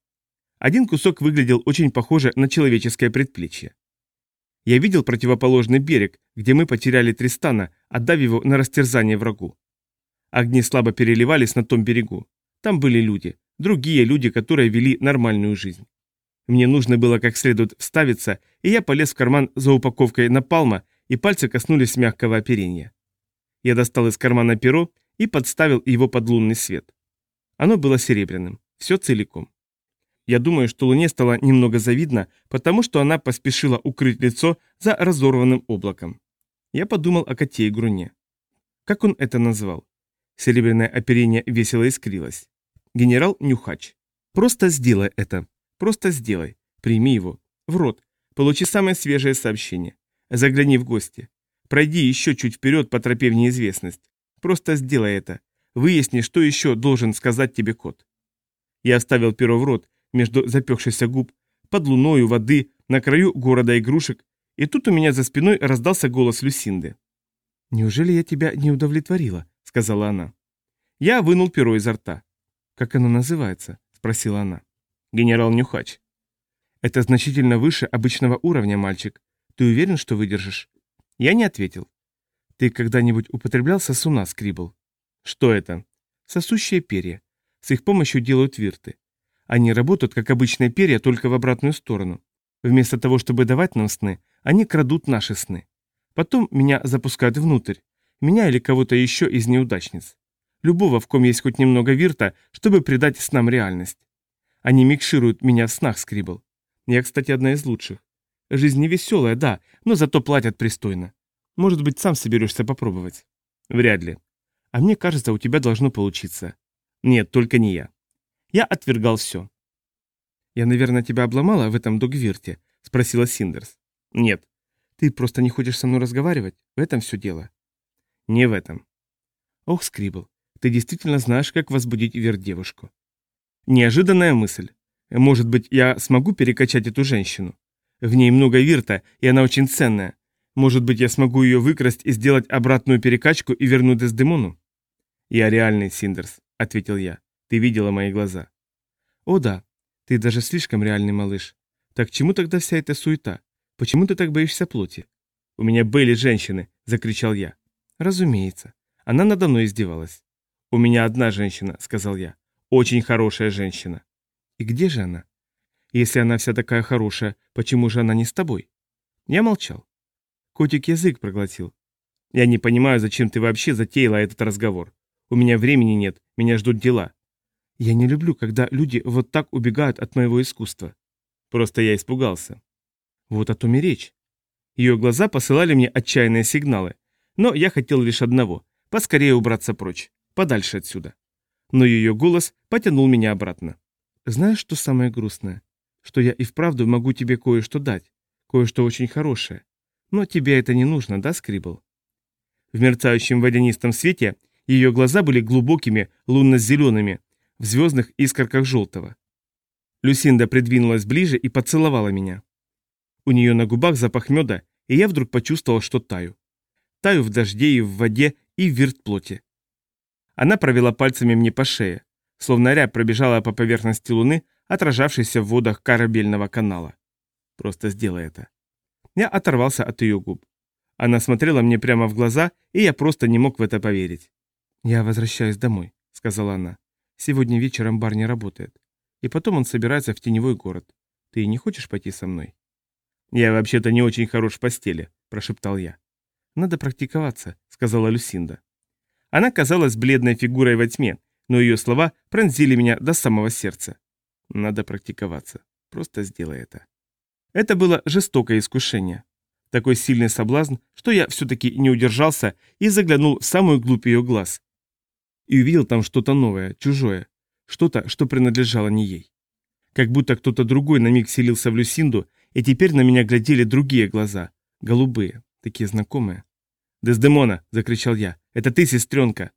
Один кусок выглядел очень похоже на человеческое предплечье. Я видел противоположный берег, где мы потеряли Тристана, отдав его на растерзание врагу. Огни слабо переливались на том берегу. Там были люди, другие люди, которые вели нормальную жизнь. Мне нужно было как следует вставиться, и я полез в карман за упаковкой напалма, и пальцы коснулись мягкого оперения. Я достал из кармана перо и подставил его под лунный свет. Оно было серебряным, все целиком. Я думаю, что Луне стало немного завидно, потому что она поспешила укрыть лицо за разорванным облаком. Я подумал о коте и груне. Как он это назвал? Серебряное оперение весело искрилось. Генерал Нюхач. Просто сделай это. Просто сделай. Прими его. В рот. Получи самое свежее сообщение. Загляни в гости. Пройди еще чуть вперед по тропе в неизвестность. Просто сделай это. Выясни, что еще должен сказать тебе кот. Я оставил перо в рот, между запекшихся губ, под луною воды, на краю города игрушек, и тут у меня за спиной раздался голос Люсинды. «Неужели я тебя не удовлетворила?» — сказала она. Я вынул перо изо рта. «Как оно называется?» — спросила она. «Генерал Нюхач». «Это значительно выше обычного уровня, мальчик. Ты уверен, что выдержишь?» Я не ответил. «Ты когда-нибудь употреблял сосуна, Скрибл?» «Что это?» «Сосущие перья. С их помощью делают вирты. Они работают, как обычные перья, только в обратную сторону. Вместо того, чтобы давать нам сны, они крадут наши сны. Потом меня запускают внутрь. Меня или кого-то еще из неудачниц. Любого, в ком есть хоть немного вирта, чтобы придать снам реальность. Они микшируют меня в снах, Скрибл. Я, кстати, одна из лучших. Жизнь не веселая, да, но зато платят пристойно. Может быть, сам соберешься попробовать? Вряд ли. А мне кажется, у тебя должно получиться. Нет, только не я. Я отвергал все. «Я, наверное, тебя обломала в этом догвирте?» — спросила Синдерс. «Нет. Ты просто не хочешь со мной разговаривать? В этом все дело». «Не в этом». «Ох, Скрибл, Ты действительно знаешь, как возбудить вверх девушку. Неожиданная мысль. Может быть, я смогу перекачать эту женщину? В ней много вирта, и она очень ценная. Может быть, я смогу ее выкрасть и сделать обратную перекачку и вернуть Дездемону? Я реальный, Синдерс, ответил я. Ты видела мои глаза. О да, ты даже слишком реальный малыш. Так чему тогда вся эта суета? Почему ты так боишься плоти? У меня были женщины, закричал я. Разумеется. Она надо мной издевалась. У меня одна женщина, сказал я. Очень хорошая женщина. И где же она? Если она вся такая хорошая, почему же она не с тобой? Я молчал. Котик язык проглотил. Я не понимаю, зачем ты вообще затеяла этот разговор. У меня времени нет, меня ждут дела. Я не люблю, когда люди вот так убегают от моего искусства. Просто я испугался. Вот о том и речь. Ее глаза посылали мне отчаянные сигналы. Но я хотел лишь одного – поскорее убраться прочь, подальше отсюда. Но ее голос потянул меня обратно. Знаешь, что самое грустное? Что я и вправду могу тебе кое-что дать, кое-что очень хорошее. Но тебе это не нужно, да, Скрибл? В мерцающем водянистом свете ее глаза были глубокими, лунно-зелеными, в звездных искорках желтого. Люсинда придвинулась ближе и поцеловала меня. У нее на губах запах меда, и я вдруг почувствовал, что таю. Таю в дожде и в воде, и в виртплоте. Она провела пальцами мне по шее, словно рябь пробежала по поверхности луны, отражавшейся в водах корабельного канала. Просто сделай это. Я оторвался от ее губ. Она смотрела мне прямо в глаза, и я просто не мог в это поверить. «Я возвращаюсь домой», — сказала она. «Сегодня вечером бар не работает. И потом он собирается в теневой город. Ты не хочешь пойти со мной?» «Я вообще-то не очень хорош в постели», — прошептал я. «Надо практиковаться», — сказала Люсинда. Она казалась бледной фигурой во тьме, но ее слова пронзили меня до самого сердца. Надо практиковаться. Просто сделай это. Это было жестокое искушение. Такой сильный соблазн, что я все-таки не удержался и заглянул в самую глубь ее глаз. И увидел там что-то новое, чужое, что-то, что принадлежало не ей. Как будто кто-то другой на миг селился в Люсинду, и теперь на меня глядели другие глаза, голубые, такие знакомые. «Дездемона!» — закричал я. «Это ты, сестренка!»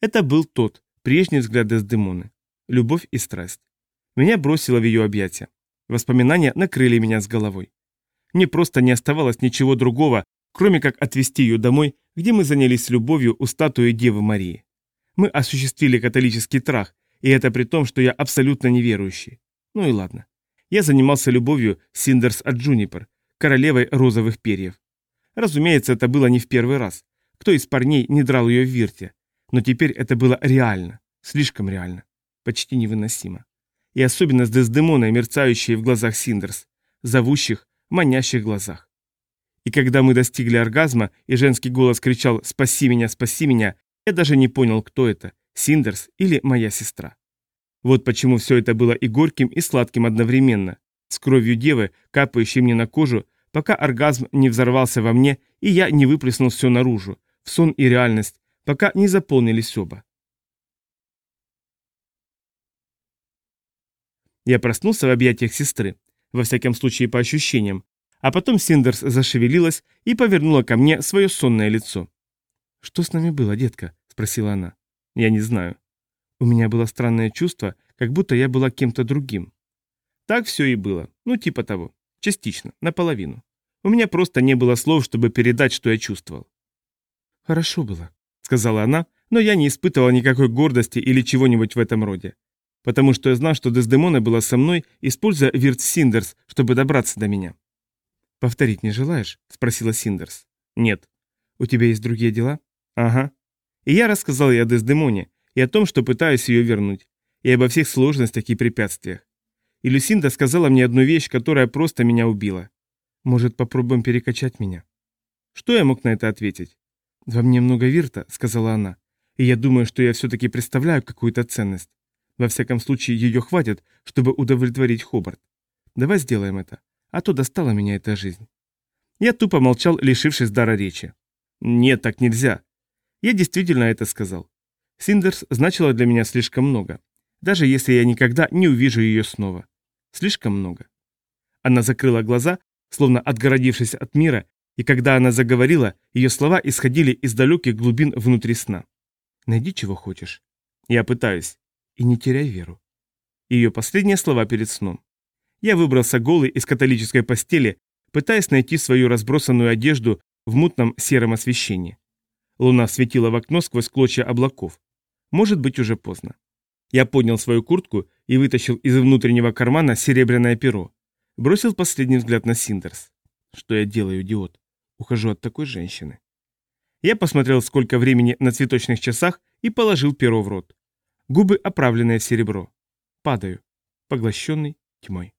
Это был тот, прежний взгляд Дездемоны. Любовь и страсть. Меня бросило в ее объятия. Воспоминания накрыли меня с головой. Мне просто не оставалось ничего другого, кроме как отвезти ее домой, где мы занялись любовью у статуи Девы Марии. Мы осуществили католический трах, и это при том, что я абсолютно неверующий. Ну и ладно. Я занимался любовью Синдерс от Джунипер, королевой розовых перьев. Разумеется, это было не в первый раз. Кто из парней не драл ее в вирте? Но теперь это было реально. Слишком реально. Почти невыносимо. И особенно с Дездемоной, мерцающей в глазах Синдерс, зовущих, манящих глазах. И когда мы достигли оргазма, и женский голос кричал «Спаси меня, спаси меня», я даже не понял, кто это, Синдерс или моя сестра. Вот почему все это было и горьким, и сладким одновременно, с кровью девы, капающей мне на кожу пока оргазм не взорвался во мне, и я не выплеснул все наружу, в сон и реальность, пока не заполнились оба. Я проснулся в объятиях сестры, во всяком случае по ощущениям, а потом Синдерс зашевелилась и повернула ко мне свое сонное лицо. «Что с нами было, детка?» – спросила она. «Я не знаю. У меня было странное чувство, как будто я была кем-то другим». Так все и было, ну типа того. Частично, наполовину. У меня просто не было слов, чтобы передать, что я чувствовал. «Хорошо было», — сказала она, но я не испытывала никакой гордости или чего-нибудь в этом роде. Потому что я знал, что Дездемона была со мной, используя Вирт Синдерс, чтобы добраться до меня. «Повторить не желаешь?» — спросила Синдерс. «Нет». «У тебя есть другие дела?» «Ага». И я рассказал ей о Дездемоне, и о том, что пытаюсь ее вернуть, и обо всех сложностях и препятствиях. И Люсинда сказала мне одну вещь, которая просто меня убила. Может, попробуем перекачать меня? Что я мог на это ответить? Во мне много вирта, сказала она. И я думаю, что я все-таки представляю какую-то ценность. Во всяком случае, ее хватит, чтобы удовлетворить Хобарт. Давай сделаем это. А то достала меня эта жизнь. Я тупо молчал, лишившись дара речи. Нет, так нельзя. Я действительно это сказал. Синдерс значила для меня слишком много. Даже если я никогда не увижу ее снова. Слишком много. Она закрыла глаза, словно отгородившись от мира, и когда она заговорила, ее слова исходили из далеких глубин внутри сна. Найди, чего хочешь. Я пытаюсь. И не теряй веру. Ее последние слова перед сном. Я выбрался голый из католической постели, пытаясь найти свою разбросанную одежду в мутном сером освещении. Луна светила в окно сквозь клочья облаков. Может быть, уже поздно. Я поднял свою куртку и вытащил из внутреннего кармана серебряное перо. Бросил последний взгляд на Синдерс. Что я делаю, идиот? Ухожу от такой женщины. Я посмотрел, сколько времени на цветочных часах, и положил перо в рот. Губы, оправленные в серебро. Падаю, поглощенный тьмой.